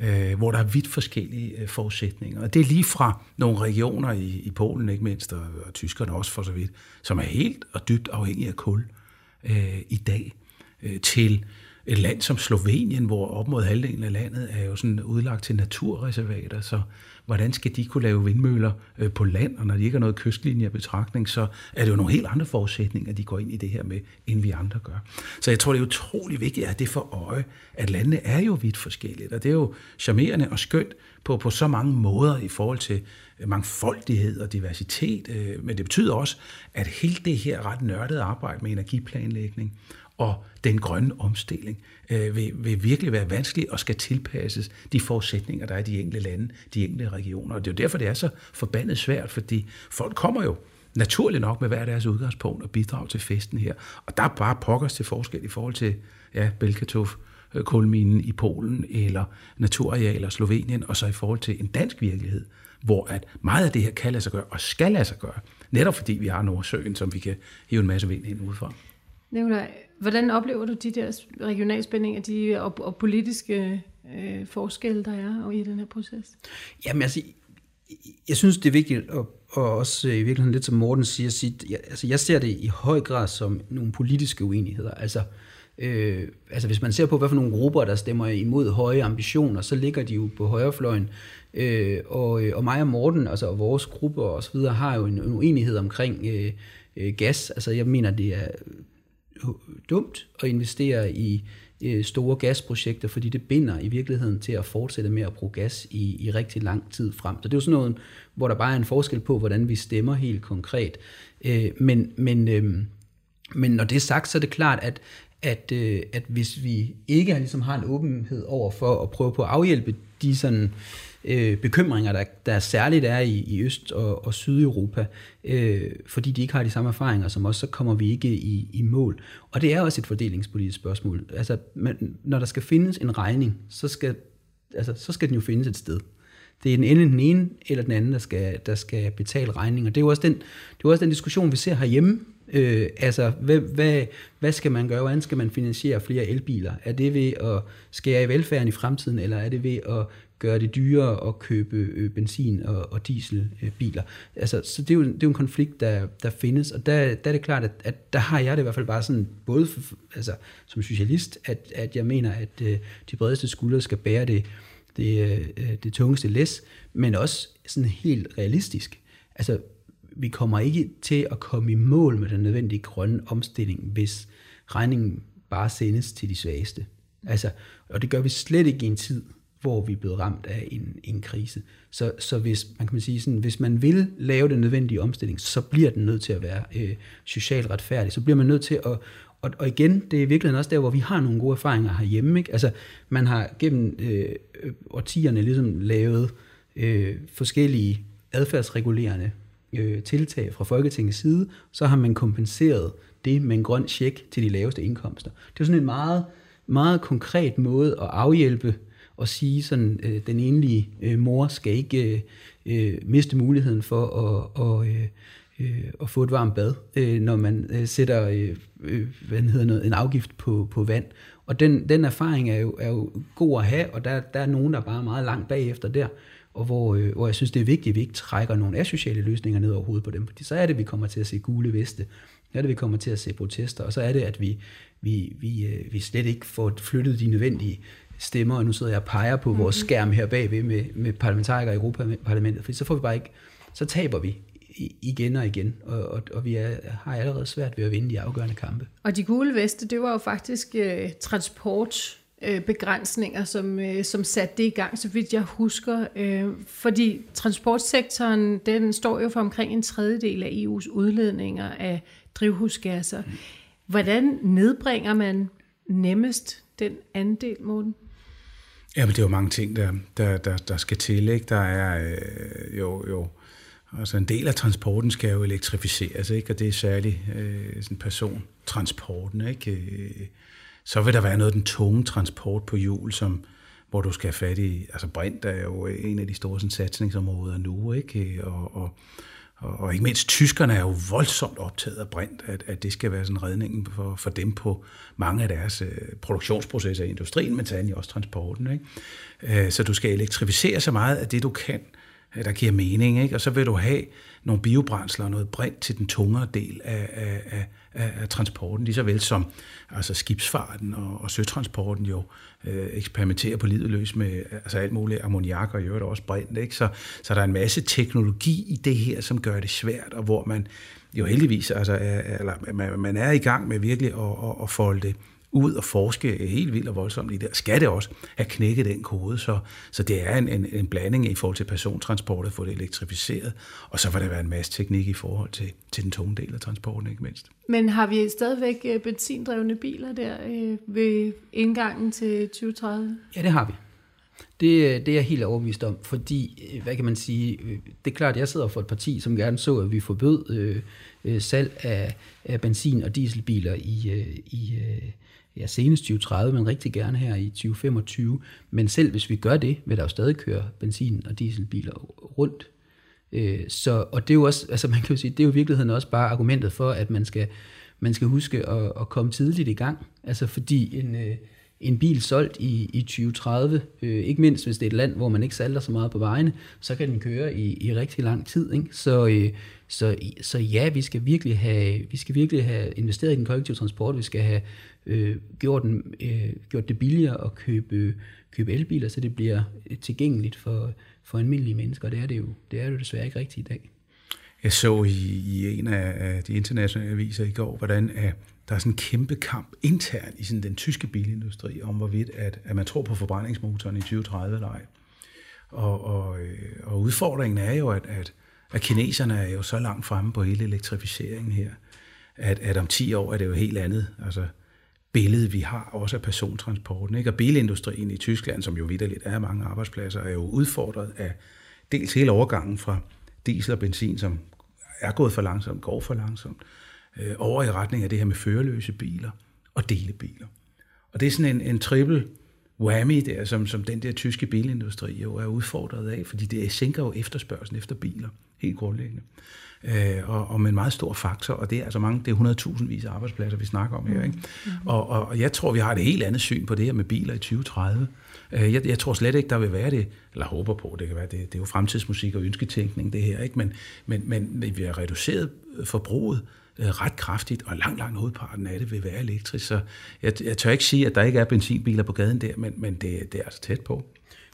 øh, hvor der er vidt forskellige øh, forudsætninger. Og det er lige fra nogle regioner i, i Polen, ikke mindst, og, og tyskerne også for så vidt, som er helt og dybt afhængige af kul øh, i dag, øh, til et land som Slovenien, hvor op mod halvdelen af landet er jo sådan udlagt til naturreservater, så hvordan skal de kunne lave vindmøller øh, på land, og når de ikke har noget kystlinje af betragtning, så er det jo nogle helt andre forudsætninger, de går ind i det her med, end vi andre gør. Så jeg tror, det er utrolig vigtigt, at det for øje, at landene er jo vidt forskellige, og det er jo charmerende og skønt på, på så mange måder i forhold til øh, mangfoldighed og diversitet, øh, men det betyder også, at hele det her ret nørdede arbejde med energiplanlægning og den grønne omstilling øh, vil, vil virkelig være vanskelig og skal tilpasses de forudsætninger, der er i de enkelte lande, de enkelte regioner. Og det er jo derfor, det er så forbandet svært, fordi folk kommer jo naturligt nok med hver deres udgangspunkt og bidrag til festen her. Og der er bare pokkers til forskel i forhold til ja, Belkatov, øh, kulminen i Polen eller naturarealer Slovenien, og så i forhold til en dansk virkelighed, hvor at meget af det her kan lade sig gøre og skal lade sig gøre, netop fordi vi har Nordsøen, som vi kan hive en masse vind ind udefra. Nikolaj, hvordan oplever du de der regionale spændinger de, og, og politiske øh, forskelle, der er i den her proces? Jamen altså, jeg synes, det er vigtigt, og, og også øh, i virkeligheden lidt som Morten siger, sige, jeg, altså, jeg ser det i høj grad som nogle politiske uenigheder. Altså, øh, altså hvis man ser på, hvad for nogle grupper, der stemmer imod høje ambitioner, så ligger de jo på højrefløjen. Øh, og, øh, og mig og Morten, altså og vores grupper og så videre, har jo en, en uenighed omkring øh, øh, gas. Altså jeg mener, det er dumt at investere i øh, store gasprojekter, fordi det binder i virkeligheden til at fortsætte med at bruge gas i, i rigtig lang tid frem. Så det er jo sådan noget, hvor der bare er en forskel på, hvordan vi stemmer helt konkret. Øh, men, men, øh, men når det er sagt, så er det klart, at, at, øh, at hvis vi ikke ligesom har en åbenhed over for at prøve på at afhjælpe de sådan øh, bekymringer, der, der særligt er i, i Øst- og, og Sydeuropa, øh, fordi de ikke har de samme erfaringer som os, så kommer vi ikke i, i mål. Og det er også et fordelingspolitisk spørgsmål. Altså, man, når der skal findes en regning, så skal, altså, så skal den jo findes et sted. det er den ene, den ene eller den anden, der skal, der skal betale regningen. Og det er jo også den, det er jo også den diskussion, vi ser herhjemme. Øh, altså, hvad, hvad, hvad skal man gøre? Hvordan skal man finansiere flere elbiler? Er det ved at skære i velfærden i fremtiden, eller er det ved at gøre det dyrere at købe øh, benzin- og, og dieselbiler. Altså, så det er, jo, det er jo en konflikt, der, der findes, og der, der er det klart, at, at der har jeg det i hvert fald bare sådan, både for, altså, som socialist, at, at jeg mener, at øh, de bredeste skuldre skal bære det, det, øh, det tungeste læs, men også sådan helt realistisk. Altså, vi kommer ikke til at komme i mål med den nødvendige grønne omstilling, hvis regningen bare sendes til de svageste. Altså, og det gør vi slet ikke i en tid, hvor vi er blevet ramt af en, en krise. Så, så hvis man kan sige sådan, hvis man vil lave den nødvendige omstilling, så bliver den nødt til at være øh, socialt retfærdig. Så bliver man nødt til at, og, og igen, det er i virkeligheden også der, hvor vi har nogle gode erfaringer herhjemme. Ikke? Altså, man har gennem øh, årtierne ligesom lavet øh, forskellige adfærdsregulerende øh, tiltag fra Folketingets side, så har man kompenseret det med en grøn check til de laveste indkomster. Det er sådan en meget, meget konkret måde at afhjælpe og sige sådan, øh, den enlige øh, mor skal ikke øh, øh miste muligheden for at, og, øh, øh, at få et varmt bad, øh, når man øh, sætter øh, øh hvad hedder noget, en afgift på, på vand. Og den, den erfaring er jo, er jo god at have, og der, der er nogen, der er bare meget langt bagefter der, og hvor, øh, hvor jeg synes, det er vigtigt, at vi ikke trækker nogle asociale løsninger ned over hovedet på dem, fordi så er det, at vi kommer til at se gule veste, så er det, at vi kommer til at se protester, og så er det, at vi, vi, vi, øh, vi slet ikke får flyttet de nødvendige stemmer, og nu sidder jeg og peger på vores mhm. skærm her bagved med, med parlamentarikere i Europaparlamentet, for så får vi bare ikke, så taber vi igen og igen, og, og, og vi er, har allerede svært ved at vinde de afgørende kampe. Og de gule veste, det var jo faktisk uh, transport begrænsninger, som, uh, som satte det i gang, så vidt jeg husker. Uh, fordi transportsektoren, den står jo for omkring en tredjedel af EU's udledninger af drivhusgasser. Mm. Hvordan nedbringer man nemmest den andel, Morten? Ja, men det er jo mange ting, der, der, der, der skal til. Ikke? Der er øh, jo, jo altså en del af transporten skal jo elektrificeres, ikke? og det er særligt øh, sådan persontransporten. Ikke? Øh, så vil der være noget af den tunge transport på hjul, som, hvor du skal have fat i, altså brint er jo en af de store sådan, satsningsområder nu, ikke? Og, og, og, og ikke mindst tyskerne er jo voldsomt optaget af brint, at, at det skal være sådan redningen for, for dem på mange af deres øh, produktionsprocesser i industrien, men særligt også transporten. Ikke? Øh, så du skal elektrificere så meget af det, du kan, der giver mening, ikke? og så vil du have nogle biobrændsler og noget brint til den tungere del af, af, af, af, transporten, lige så vel som altså skibsfarten og, og søtransporten jo øh, eksperimenterer på livet løs med altså alt muligt ammoniak og i øvrigt også brint. Ikke? Så, så der er en masse teknologi i det her, som gør det svært, og hvor man jo heldigvis altså er, eller man, man er i gang med virkelig at, at, at folde det ud og forske helt vildt og voldsomt i det, skal det også have knækket den kode, så, så det er en, en, en blanding i forhold til persontransport at få det elektrificeret, og så vil der være en masse teknik i forhold til, til den tunge del af transporten, ikke mindst. Men har vi stadigvæk øh, benzindrevne biler der øh, ved indgangen til 2030? Ja, det har vi. Det, det er jeg helt overbevist om, fordi, øh, hvad kan man sige, det er klart, at jeg sidder for et parti, som gerne så, at vi forbød øh, salg af, af benzin- og dieselbiler i, øh, i, øh, ja, senest 2030, men rigtig gerne her i 2025. Men selv hvis vi gør det, vil der jo stadig køre benzin- og dieselbiler rundt. Øh, så, og det er jo også, altså man kan jo sige, det er jo i virkeligheden også bare argumentet for, at man skal, man skal huske at, at komme tidligt i gang. Altså fordi en, øh, en bil solgt i, i 2030, øh, ikke mindst hvis det er et land, hvor man ikke salter så meget på vejene, så kan den køre i, i rigtig lang tid. Ikke? Så, øh, så, så ja, vi skal, virkelig have, vi skal virkelig have investeret i den kollektive transport, vi skal have øh, gjort, den, øh, gjort det billigere at købe, købe elbiler, så det bliver øh, tilgængeligt for, for almindelige mennesker, det er det jo, det er det jo desværre ikke rigtigt i dag. Jeg så i, i en af de internationale aviser i går, hvordan at der er sådan en kæmpe kamp internt i sådan den tyske bilindustri om, hvorvidt at, at man tror på forbrændingsmotoren i 2030 eller ej. Og, og, øh, og udfordringen er jo, at, at, at kineserne er jo så langt fremme på hele elektrificeringen her, at, at om 10 år er det jo helt andet. Altså, billede, vi har også af persontransporten. Ikke? Og bilindustrien i Tyskland, som jo vidderligt er mange arbejdspladser, er jo udfordret af dels hele overgangen fra diesel og benzin, som er gået for langsomt, går for langsomt, øh, over i retning af det her med førerløse biler og delebiler. Og det er sådan en, en trippel whammy der, som, som den der tyske bilindustri jo er udfordret af, fordi det sænker jo efterspørgselen efter biler, helt grundlæggende. Øh, og, og med en meget stor faktor, og det er altså mange, det er 100.000 vis af arbejdspladser, vi snakker om her. Ikke? Mm-hmm. Og, og, og jeg tror, vi har et helt andet syn på det her med biler i 2030. Øh, jeg, jeg tror slet ikke, der vil være det, eller håber på, det kan være, det, det er jo fremtidsmusik og ønsketænkning, det her, ikke? Men, men, men vi har reduceret forbruget øh, ret kraftigt, og langt, langt hovedparten af det vil være elektrisk. Så jeg, jeg tør ikke sige, at der ikke er benzinbiler på gaden der, men, men det, det er altså tæt på.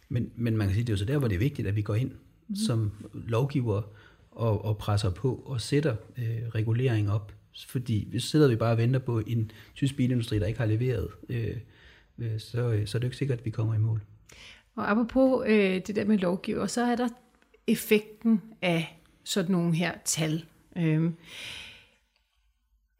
Men, men man kan sige, det er jo så der, hvor det er vigtigt, at vi går ind mm. som lovgiver og, og presser på og sætter øh, regulering op. Fordi hvis sidder vi bare og venter på en tysk bilindustri, der ikke har leveret, øh, øh, så, øh, så er det jo ikke sikkert, at vi kommer i mål. Og apropos øh, det der med lovgiver, så er der effekten af sådan nogle her tal. Øh,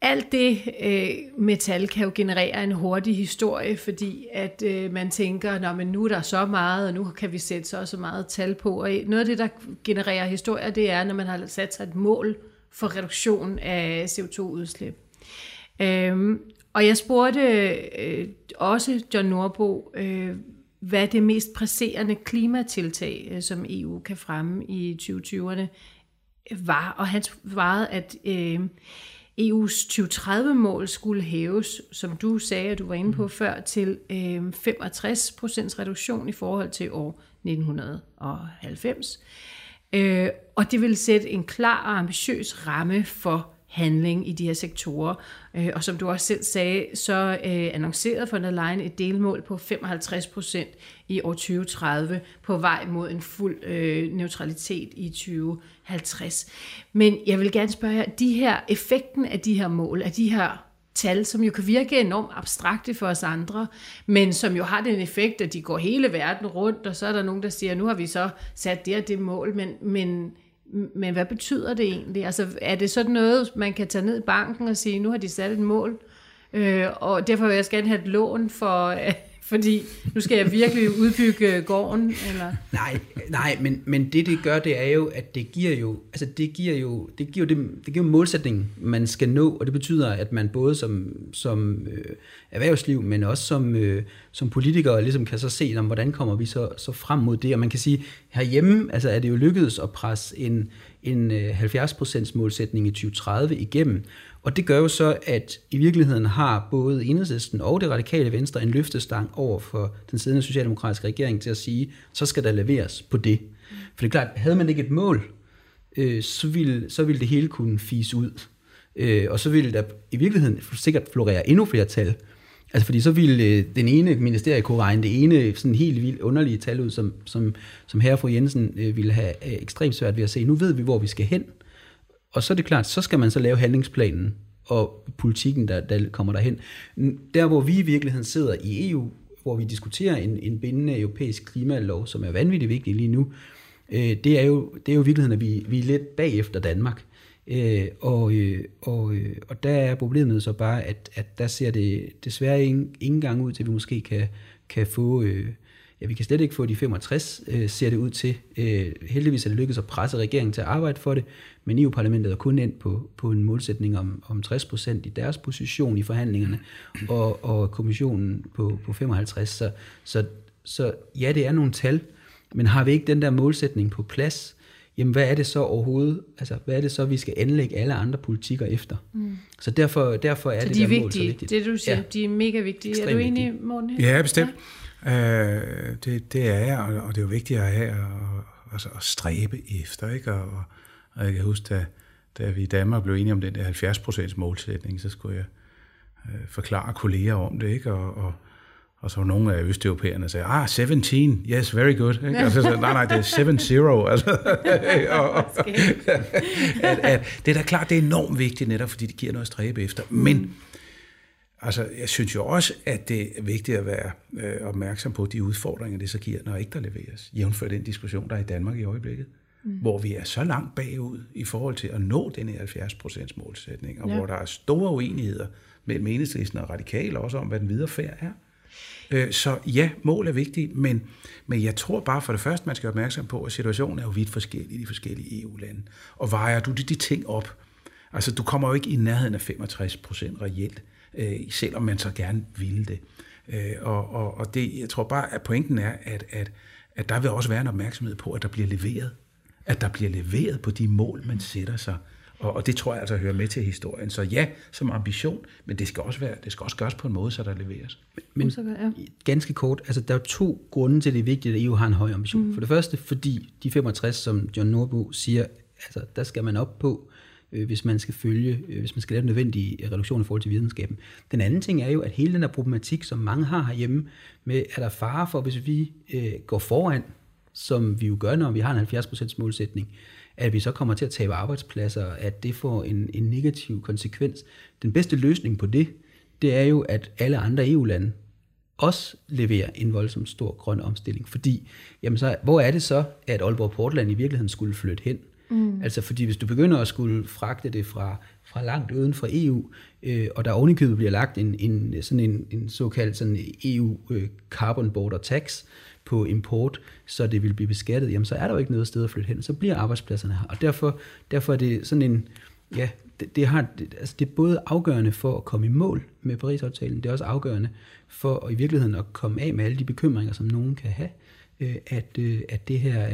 alt det øh, metal kan jo generere en hurtig historie, fordi at øh, man tænker, Nå, men nu er der så meget, og nu kan vi sætte så så meget tal på. Og noget af det, der genererer historier, det er, når man har sat sig et mål for reduktion af CO2-udslip. Øhm, og jeg spurgte øh, også John Norbo, øh, hvad det mest presserende klimatiltag, øh, som EU kan fremme i 2020'erne, øh, var. Og han svarede, at øh, EU's 2030-mål skulle hæves, som du sagde, at du var inde på mm. før, til øh, 65 procents reduktion i forhold til år 1990. Øh, og det vil sætte en klar og ambitiøs ramme for handling i de her sektorer. Øh, og som du også selv sagde, så øh, annoncerede von der Leyen et delmål på 55 procent i år 2030 på vej mod en fuld øh, neutralitet i 2050. Men jeg vil gerne spørge jer, de her effekten af de her mål, af de her tal, som jo kan virke enormt abstrakte for os andre, men som jo har den effekt, at de går hele verden rundt, og så er der nogen, der siger, nu har vi så sat det og det mål, men, men men hvad betyder det egentlig? Altså, er det sådan noget, man kan tage ned i banken og sige, nu har de sat et mål, øh, og derfor vil jeg gerne have et lån for, øh, fordi nu skal jeg virkelig udbygge gården? Eller? Nej, nej men, men det det gør, det er jo, at det giver jo, altså det giver jo, det giver jo, det, det giver jo målsætningen, man skal nå, og det betyder, at man både som, som øh, erhvervsliv, men også som, øh, som politiker, ligesom kan så se, om, hvordan kommer vi så, så frem mod det, og man kan sige, herhjemme altså er det jo lykkedes at presse en, en øh, 70% målsætning i 2030 igennem, og det gør jo så, at i virkeligheden har både Enhedslisten og det radikale venstre en løftestang over for den siddende socialdemokratiske regering til at sige, så skal der leveres på det. For det er klart, havde man ikke et mål, øh, så, ville, så ville det hele kunne fise ud. Øh, og så ville der i virkeligheden sikkert florere endnu flere tal. Altså fordi så ville øh, den ene ministerie kunne regne det ene sådan helt vildt underlige tal ud, som, som, som herre fru Jensen øh, ville have øh, ekstremt svært ved at se. Nu ved vi, hvor vi skal hen. Og så er det klart, så skal man så lave handlingsplanen og politikken, der, der kommer derhen. Der, hvor vi i virkeligheden sidder i EU, hvor vi diskuterer en, en bindende europæisk klimalov, som er vanvittigt vigtig lige nu, øh, det, er jo, det er jo i virkeligheden, at vi, vi er lidt bagefter Danmark. Øh, og, øh, og, øh, og der er problemet så bare, at, at der ser det desværre ingen, ingen gang ud til, at vi måske kan, kan få... Øh, vi kan slet ikke få de 65, øh, ser det ud til. Øh, heldigvis er det lykkedes at presse regeringen til at arbejde for det, men EU-parlamentet er kun ind på, på en målsætning om, om 60 procent i deres position i forhandlingerne, og, og kommissionen på, på 55. Så, så, så ja, det er nogle tal, men har vi ikke den der målsætning på plads, jamen hvad er det så overhovedet, altså hvad er det så, vi skal anlægge alle andre politikker efter? Mm. Så derfor, derfor er så det de der vigtige. mål så vigtigt. Det du siger, ja. de er mega vigtige. Ekstremt er du enig, Morten? Ja, bestemt. Ja. Øh, det, det er jeg, og, og det er jo vigtigt at have og, altså, at stræbe efter, ikke? Og, og, og jeg kan huske, da, da vi i Danmark blev enige om den der 70% målsætning, så skulle jeg øh, forklare kolleger om det, ikke? Og, og, og så var nogle af østeuropæerne, sagde, ah, 17, yes, very good. Ikke? Og så sagde nej, nej, det er 7-0. Altså, og, og, at, at, det er da klart, det er enormt vigtigt, netop fordi det giver noget at stræbe efter. Men altså, jeg synes jo også, at det er vigtigt at være øh, opmærksom på de udfordringer, det så giver, når ikke der leveres. Jævnfør den diskussion, der er i Danmark i øjeblikket mm. hvor vi er så langt bagud i forhold til at nå den her 70% målsætning, og ja. hvor der er store uenigheder mellem enhedslisten og radikale også om, hvad den videre færd er. Øh, så ja, mål er vigtigt, men, men jeg tror bare for det første, man skal være opmærksom på, at situationen er jo vidt forskellig i de forskellige EU-lande. Og vejer du de, de ting op, altså du kommer jo ikke i nærheden af 65 procent reelt, øh, selvom man så gerne ville det. Øh, og, og, og det, jeg tror bare, at pointen er, at, at, at der vil også være en opmærksomhed på, at der bliver leveret. At der bliver leveret på de mål, man sætter sig. Og, og det tror jeg altså hører med til historien. Så ja, som ambition, men det skal også, være, det skal også gøres på en måde, så der leveres. Men ganske kort, altså der er to grunde til, det er vigtigt, at EU har en høj ambition. Mm. For det første, fordi de 65, som John Norbo siger, altså der skal man op på, øh, hvis man skal følge, øh, hvis man skal lave den nødvendige øh, reduktion i forhold til videnskaben. Den anden ting er jo, at hele den her problematik, som mange har herhjemme, med er der fare for, hvis vi øh, går foran, som vi jo gør, når vi har en 70% målsætning, at vi så kommer til at tabe arbejdspladser, at det får en, en negativ konsekvens. Den bedste løsning på det, det er jo, at alle andre EU-lande også leverer en voldsom stor grøn omstilling. Fordi, jamen så, hvor er det så, at Aalborg Portland i virkeligheden skulle flytte hen? Mm. Altså fordi hvis du begynder at skulle fragte det fra, fra langt uden for EU, øh, og der ovenikøbet bliver lagt en, en, sådan en, en såkaldt sådan EU øh, carbon border tax på import, så det vil blive beskattet, jamen så er der jo ikke noget sted at flytte hen, så bliver arbejdspladserne her. Og derfor, derfor er det sådan en, ja, det, det, har, det, altså det er både afgørende for at komme i mål med Paris-aftalen, det er også afgørende for at, i virkeligheden at komme af med alle de bekymringer, som nogen kan have, øh, at, øh, at det her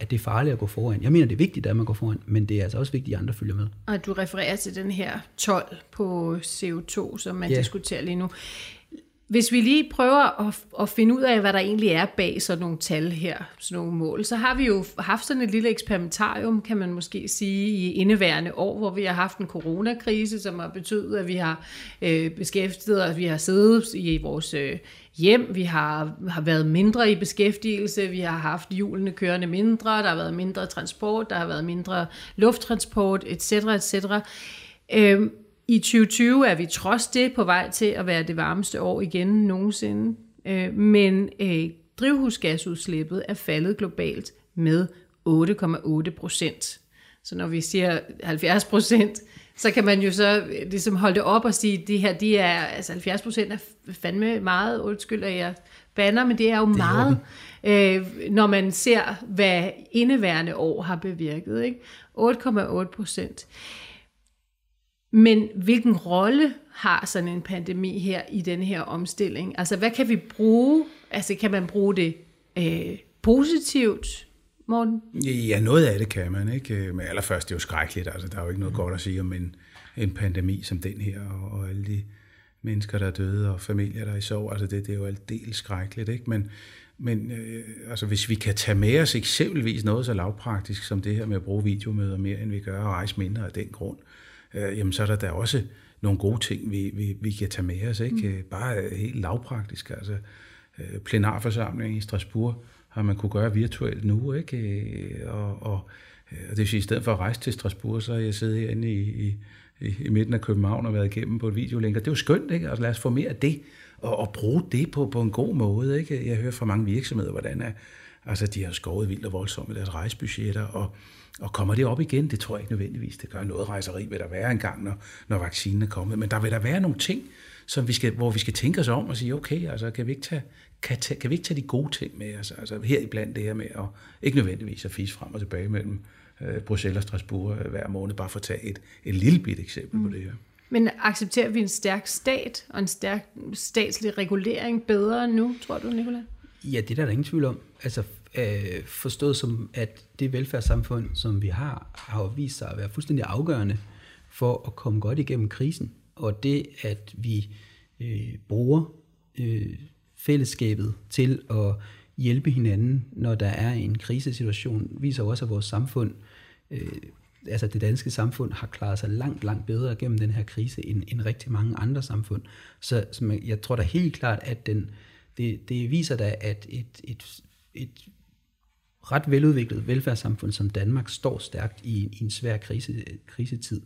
at det er farligt at gå foran. Jeg mener, det er vigtigt, at man går foran, men det er altså også vigtigt, at andre følger med. Og du refererer til den her 12 på CO2, som man ja. diskuterer lige nu. Hvis vi lige prøver at, at finde ud af, hvad der egentlig er bag sådan nogle tal her, sådan nogle mål, så har vi jo haft sådan et lille eksperimentarium, kan man måske sige, i indeværende år, hvor vi har haft en coronakrise, som har betydet, at vi har øh, beskæftiget os, vi har siddet i vores øh, hjem, vi har, har været mindre i beskæftigelse, vi har haft hjulene kørende mindre, der har været mindre transport, der har været mindre lufttransport, etc. etc. Øhm, i 2020 er vi trods det på vej til at være det varmeste år igen nogensinde, øh, men øh, drivhusgasudslippet er faldet globalt med 8,8 procent. Så når vi siger 70 procent, så kan man jo så øh, ligesom holde det op og sige, at det her, de er, altså 70 procent er fandme meget, undskyld at jeg banner, men det er jo det meget, øh, når man ser, hvad indeværende år har bevirket. Ikke? 8,8 procent. Men hvilken rolle har sådan en pandemi her i den her omstilling? Altså hvad kan vi bruge? Altså kan man bruge det øh, positivt, Morten? Ja, noget af det kan man. ikke. Men allerførst det er jo skrækkeligt. Altså, der er jo ikke noget mm. godt at sige om en, en pandemi som den her, og, og alle de mennesker, der er døde, og familier, der er i sorg. Altså det, det er jo aldeles skrækkeligt. Ikke? Men, men øh, altså, hvis vi kan tage med os eksempelvis noget så lavpraktisk som det her med at bruge videomøder mere, end vi gør, og rejse mindre af den grund, øh, jamen så er der da også nogle gode ting, vi, vi, vi kan tage med os. Ikke? Mm. Bare helt lavpraktisk. Altså, øh, plenarforsamling i Strasbourg har man kunne gøre virtuelt nu. Ikke? Og, og, og det vil sige, at i stedet for at rejse til Strasbourg, så har jeg siddet herinde i, i, i midten af København og været igennem på et videolink. Og det er jo skønt, ikke? Altså, lad os få mere af det, og, og bruge det på, på en god måde. Ikke? Jeg hører fra mange virksomheder, hvordan er, altså, de har skåret vildt og voldsomt i deres rejsebudgetter, og, og kommer det op igen? Det tror jeg ikke nødvendigvis. Det gør noget rejseri, vil der være engang, når, når vaccinen er kommet. Men der vil der være nogle ting, som vi skal, hvor vi skal tænke os om og sige, okay, altså, kan, vi ikke tage, kan, tage, kan vi ikke tage de gode ting med os? Altså, her iblandt det her med at ikke nødvendigvis at fise frem og tilbage mellem øh, Bruxelles og Strasbourg øh, hver måned, bare for at tage et, et lille bit eksempel mm. på det her. Men accepterer vi en stærk stat og en stærk statslig regulering bedre nu, tror du, Nicolai? Ja, det er der ingen tvivl om. Altså, øh, forstået som, at det velfærdssamfund, som vi har, har jo vist sig at være fuldstændig afgørende for at komme godt igennem krisen. Og det, at vi øh, bruger øh, fællesskabet til at hjælpe hinanden, når der er en krisesituation, viser også, at vores samfund, øh, altså det danske samfund, har klaret sig langt, langt bedre gennem den her krise end, end rigtig mange andre samfund. Så, så jeg tror da helt klart, at den, det, det viser da, at et, et, et ret veludviklet velfærdssamfund som Danmark står stærkt i, i en svær krise, krisetid.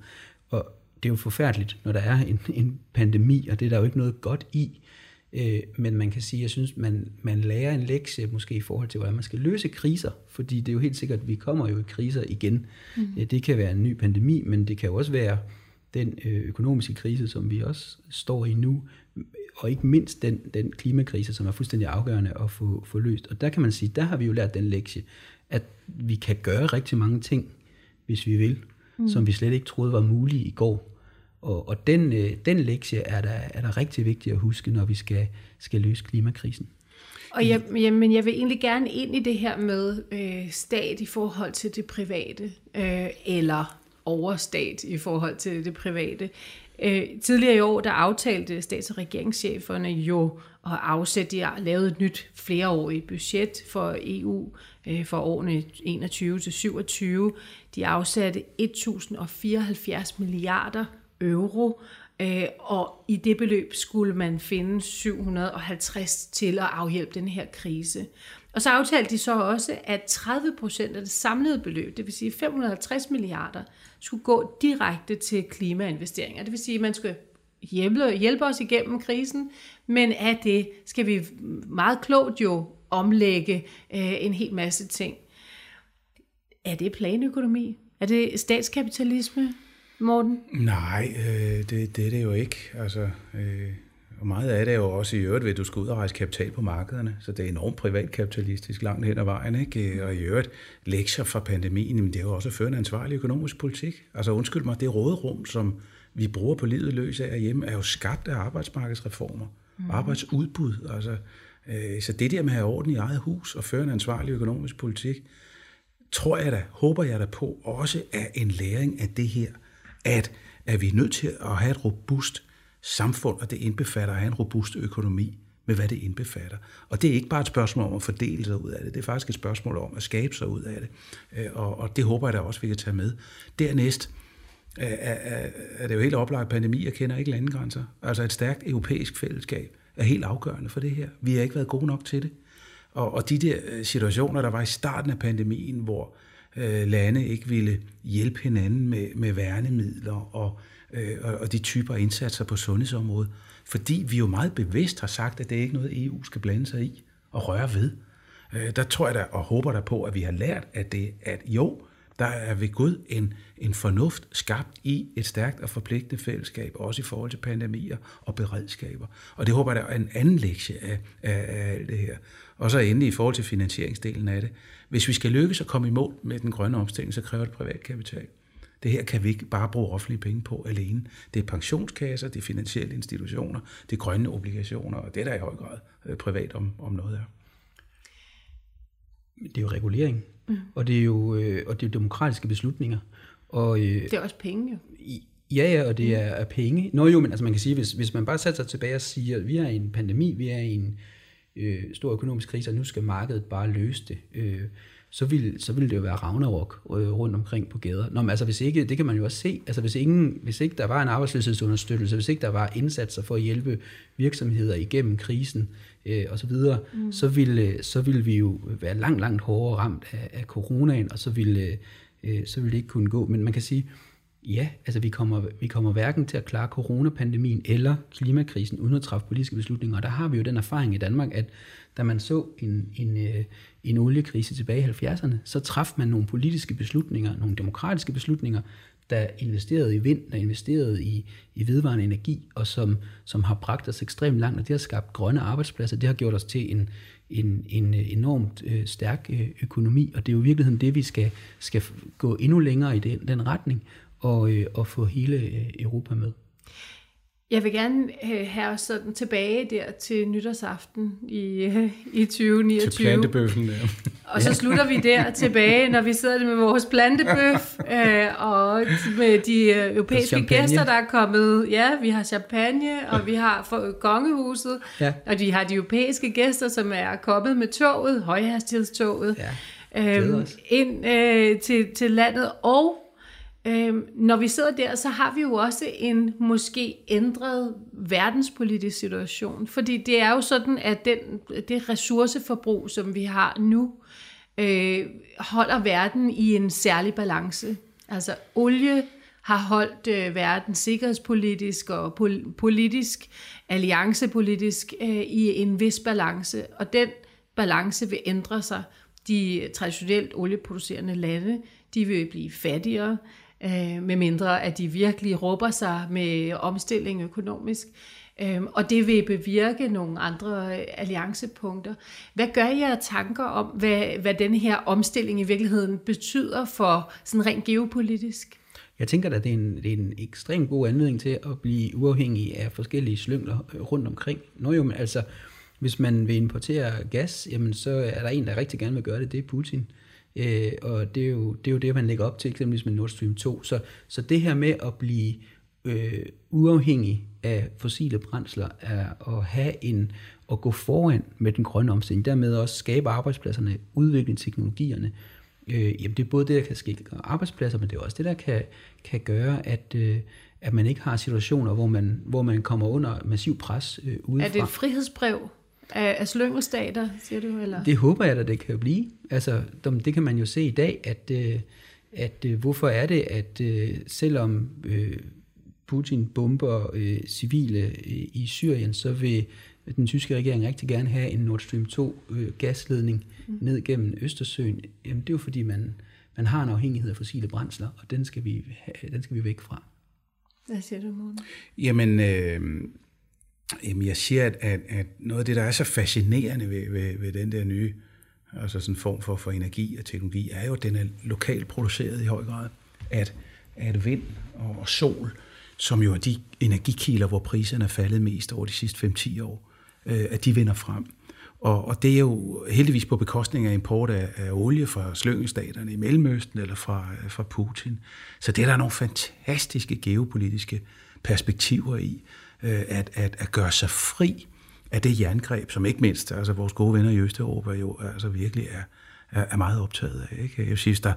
Og det er jo forfærdeligt, når der er en, en pandemi, og det er der jo ikke noget godt i. Øh, men man kan sige, jeg synes, man, man lærer en lektie måske i forhold til, hvordan man skal løse kriser, fordi det er jo helt sikkert, at vi kommer jo i kriser igen. Mm. Det kan være en ny pandemi, men det kan jo også være den øh, økonomiske krise, som vi også står i nu, og ikke mindst den, den klimakrise, som er fuldstændig afgørende at få, få løst. Og der kan man sige, der har vi jo lært den lektie, at vi kan gøre rigtig mange ting, hvis vi vil, mm. som vi slet ikke troede var mulige i går. Og, og den, øh, den lektie er der, er der rigtig vigtigt at huske, når vi skal, skal løse klimakrisen. Og jeg, jamen, jeg vil egentlig gerne ind i det her med øh, stat i forhold til det private, øh, eller overstat i forhold til det private. Øh, tidligere i år, der aftalte stats- og regeringscheferne jo at afsætte, de har lavet et nyt flereårigt budget for EU øh, for årene 21 til 27. De afsatte 1074 milliarder euro, øh, og i det beløb skulle man finde 750 til at afhjælpe den her krise. Og så aftalte de så også, at 30 procent af det samlede beløb, det vil sige 550 milliarder, skulle gå direkte til klimainvesteringer. Det vil sige, at man skulle hjælpe, hjælpe os igennem krisen, men af det skal vi meget klogt jo omlægge øh, en hel masse ting. Er det planøkonomi? Er det statskapitalisme, Morten? Nej, øh, det, det er det jo ikke. Altså, øh, og meget af det er jo også i øvrigt ved, at du skal ud og rejse kapital på markederne, så det er enormt privatkapitalistisk langt hen ad vejen. Ikke? Og i øvrigt, lektier fra pandemien, men det er jo også at føre en ansvarlig økonomisk politik. Altså undskyld mig, det råderum, som vi bruger på livet løs af hjemme, er jo skabt af arbejdsmarkedsreformer, mm. arbejdsudbud. Altså, øh, så det der med at have orden i eget hus og føre en ansvarlig økonomisk politik, tror jeg da, håber jeg da på, også er en læring af det her, at, at vi er nødt til at have et robust samfund, og det indbefatter at have en robust økonomi med, hvad det indbefatter. Og det er ikke bare et spørgsmål om at fordele sig ud af det, det er faktisk et spørgsmål om at skabe sig ud af det. Øh, og, og det håber jeg da også, vi kan tage med. Dernæst er, er, er det jo helt oplagt, at pandemier kender ikke landegrænser. Altså et stærkt europæisk fællesskab er helt afgørende for det her. Vi har ikke været gode nok til det. Og, og de der situationer, der var i starten af pandemien, hvor øh, Øh, lande ikke ville hjælpe hinanden med, med værnemidler og øh, og de typer indsatser på sundhedsområdet, fordi vi jo meget bevidst har sagt, at det er ikke noget, EU skal blande sig i og røre ved. Øh, der tror jeg da og håber der på, at vi har lært, at, det, at jo, der er ved Gud en, en fornuft skabt i et stærkt og forpligtende fællesskab, også i forhold til pandemier og beredskaber. Og det håber jeg, der er en anden lektie af, af, af alt det her. Og så endelig i forhold til finansieringsdelen af det. Hvis vi skal lykkes at komme i mål med den grønne omstilling, så kræver det privat kapital. Det her kan vi ikke bare bruge offentlige penge på alene. Det er pensionskasser, det er finansielle institutioner, det er grønne obligationer, og det er der i høj grad øh, privat om, om noget er. Det er jo regulering, mm. og, det er jo, øh, og det er demokratiske beslutninger. Og, øh, det er også penge jo. Ja, ja, og det er, er penge. Nå jo, men altså man kan sige, hvis, hvis man bare sætter sig tilbage og siger, at vi er i en pandemi, vi er i en øh, stor økonomisk krise, og nu skal markedet bare løse det. Øh, så vil, så vil det jo være Ragnarok øh, rundt omkring på gader. Nå, men altså hvis ikke, det kan man jo også se, altså hvis, ingen, hvis ikke der var en arbejdsløshedsunderstøttelse, hvis ikke der var indsatser for at hjælpe virksomheder igennem krisen øh, osv., så, mm. så, ville, så ville vi jo være langt, langt hårdere ramt af, af coronaen, og så ville, øh, så ville det ikke kunne gå. Men man kan sige, ja, altså vi kommer, vi kommer hverken til at klare coronapandemien eller klimakrisen uden at træffe politiske beslutninger, og der har vi jo den erfaring i Danmark, at da man så en, en, øh, en oliekrise tilbage i 70'erne, så traf man nogle politiske beslutninger, nogle demokratiske beslutninger, der investerede i vind, der investerede i, i vedvarende energi, og som, som har bragt os ekstremt langt, og det har skabt grønne arbejdspladser. Det har gjort os til en, en, en øh, enormt øh, stærk øh, økonomi, og det er jo i virkeligheden det, vi skal, skal gå endnu længere i den, den retning, og, øh, og få hele øh, Europa med. Jeg vil gerne øh, have os sådan tilbage der til nytårsaften i, øh, i 2029. Til plantebøffen, ja. Og så slutter vi der tilbage, når vi sidder med vores plantebøf, øh, og med de øh, europæiske gæster, der er kommet. Ja, vi har champagne, og vi har for, kongehuset, ja. og de har de europæiske gæster, som er kommet med toget, højhastighedstoget, ja. øh, ind øh, til, til landet, og Øhm, når vi sidder der, så har vi jo også en måske ændret verdenspolitisk situation, fordi det er jo sådan, at den, det ressourceforbrug, som vi har nu, øh, holder verden i en særlig balance. Altså olie har holdt øh, verden sikkerhedspolitisk og pol- politisk, alliancepolitisk øh, i en vis balance, og den balance vil ændre sig. De traditionelt olieproducerende lande, de vil blive fattigere, øh, med mindre at de virkelig råber sig med omstilling økonomisk. Øh, og det vil bevirke nogle andre øh, alliancepunkter. Hvad gør jer tanker om, hvad, hvad den her omstilling i virkeligheden betyder for sådan rent geopolitisk? Jeg tænker, at det er, en, det er en ekstremt god anledning til at blive uafhængig af forskellige slyngler øh, rundt omkring. Nå jo, men altså, hvis man vil importere gas, jamen så er der en, der rigtig gerne vil gøre det, det er Putin. Øh, og det er, jo, det er jo det, man lægger op til, eksempelvis med Nord Stream 2. Så, så det her med at blive øh, uafhængig af fossile brændsler, er at have en at gå foran med den grønne omstilling, dermed også skabe arbejdspladserne, udvikle teknologierne. Øh, jamen det er både det, der kan ske arbejdspladser, men det er også det, der kan, kan gøre, at, øh, at man ikke har situationer, hvor man, hvor man kommer under massiv pres øh, udefra. Er det et frihedsbrev af, af slyngelstater, siger du? Eller? Det håber jeg, at det kan blive. Altså, det kan man jo se i dag, at, øh, at øh, hvorfor er det, at øh, selvom Putin bomber civile i Syrien, så vil den tyske regering rigtig gerne have en Nord Stream 2 gasledning mm. ned gennem Østersøen. Jamen, det er jo fordi, man, man har en afhængighed af fossile brændsler, og den skal vi, den skal vi væk fra. Hvad siger du, Morten? Jamen, øh, Jamen, jeg siger, at, at, at noget af det, der er så fascinerende ved, ved, ved den der nye altså sådan form for, for energi og teknologi, er jo, at den er lokalt produceret i høj grad. At, at vind og sol, som jo er de energikilder, hvor priserne er faldet mest over de sidste 5-10 år, øh, at de vinder frem. Og, og det er jo heldigvis på bekostning af import af, af olie fra slyngelstaterne i Mellemøsten eller fra, øh, fra Putin. Så det er der nogle fantastiske geopolitiske perspektiver i Øh, at, at, at gøre sig fri af det jerngreb, som ikke mindst altså vores gode venner i Østeuropa jo altså virkelig er, er, er meget optaget af. Ikke? Jeg synes, der,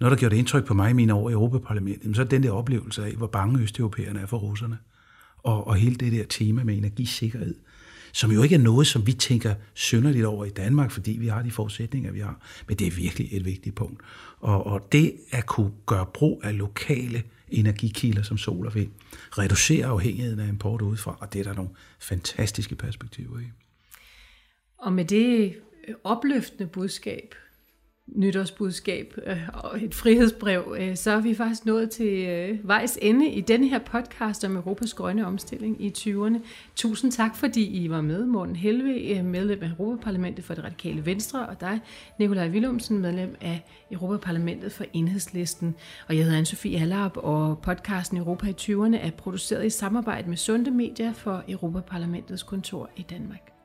noget, der gjorde det indtryk på mig i mine år i Europaparlamentet, så er den der oplevelse af, hvor bange østeuropæerne er for russerne. Og, og hele det der tema med energisikkerhed, som jo ikke er noget, som vi tænker synderligt over i Danmark, fordi vi har de forudsætninger, vi har. Men det er virkelig et vigtigt punkt. Og, og det at kunne gøre brug af lokale energikilder som sol og vind, reducere afhængigheden af import udefra, og det er der nogle fantastiske perspektiver i. Og med det øh, opløftende budskab, nytårsbudskab øh, og et frihedsbrev, øh, så er vi faktisk nået til øh, vejs ende i denne her podcast om Europas grønne omstilling i 20'erne. Tusind tak, fordi I var med. Morten Helve, øh, medlem af Europaparlamentet for det radikale Venstre, og dig, Nikolaj Willumsen, medlem af Europaparlamentet for Enhedslisten. Og jeg hedder Anne-Sophie Allerup, og podcasten Europa i 20'erne er produceret i samarbejde med Sunde Media for Europaparlamentets kontor i Danmark.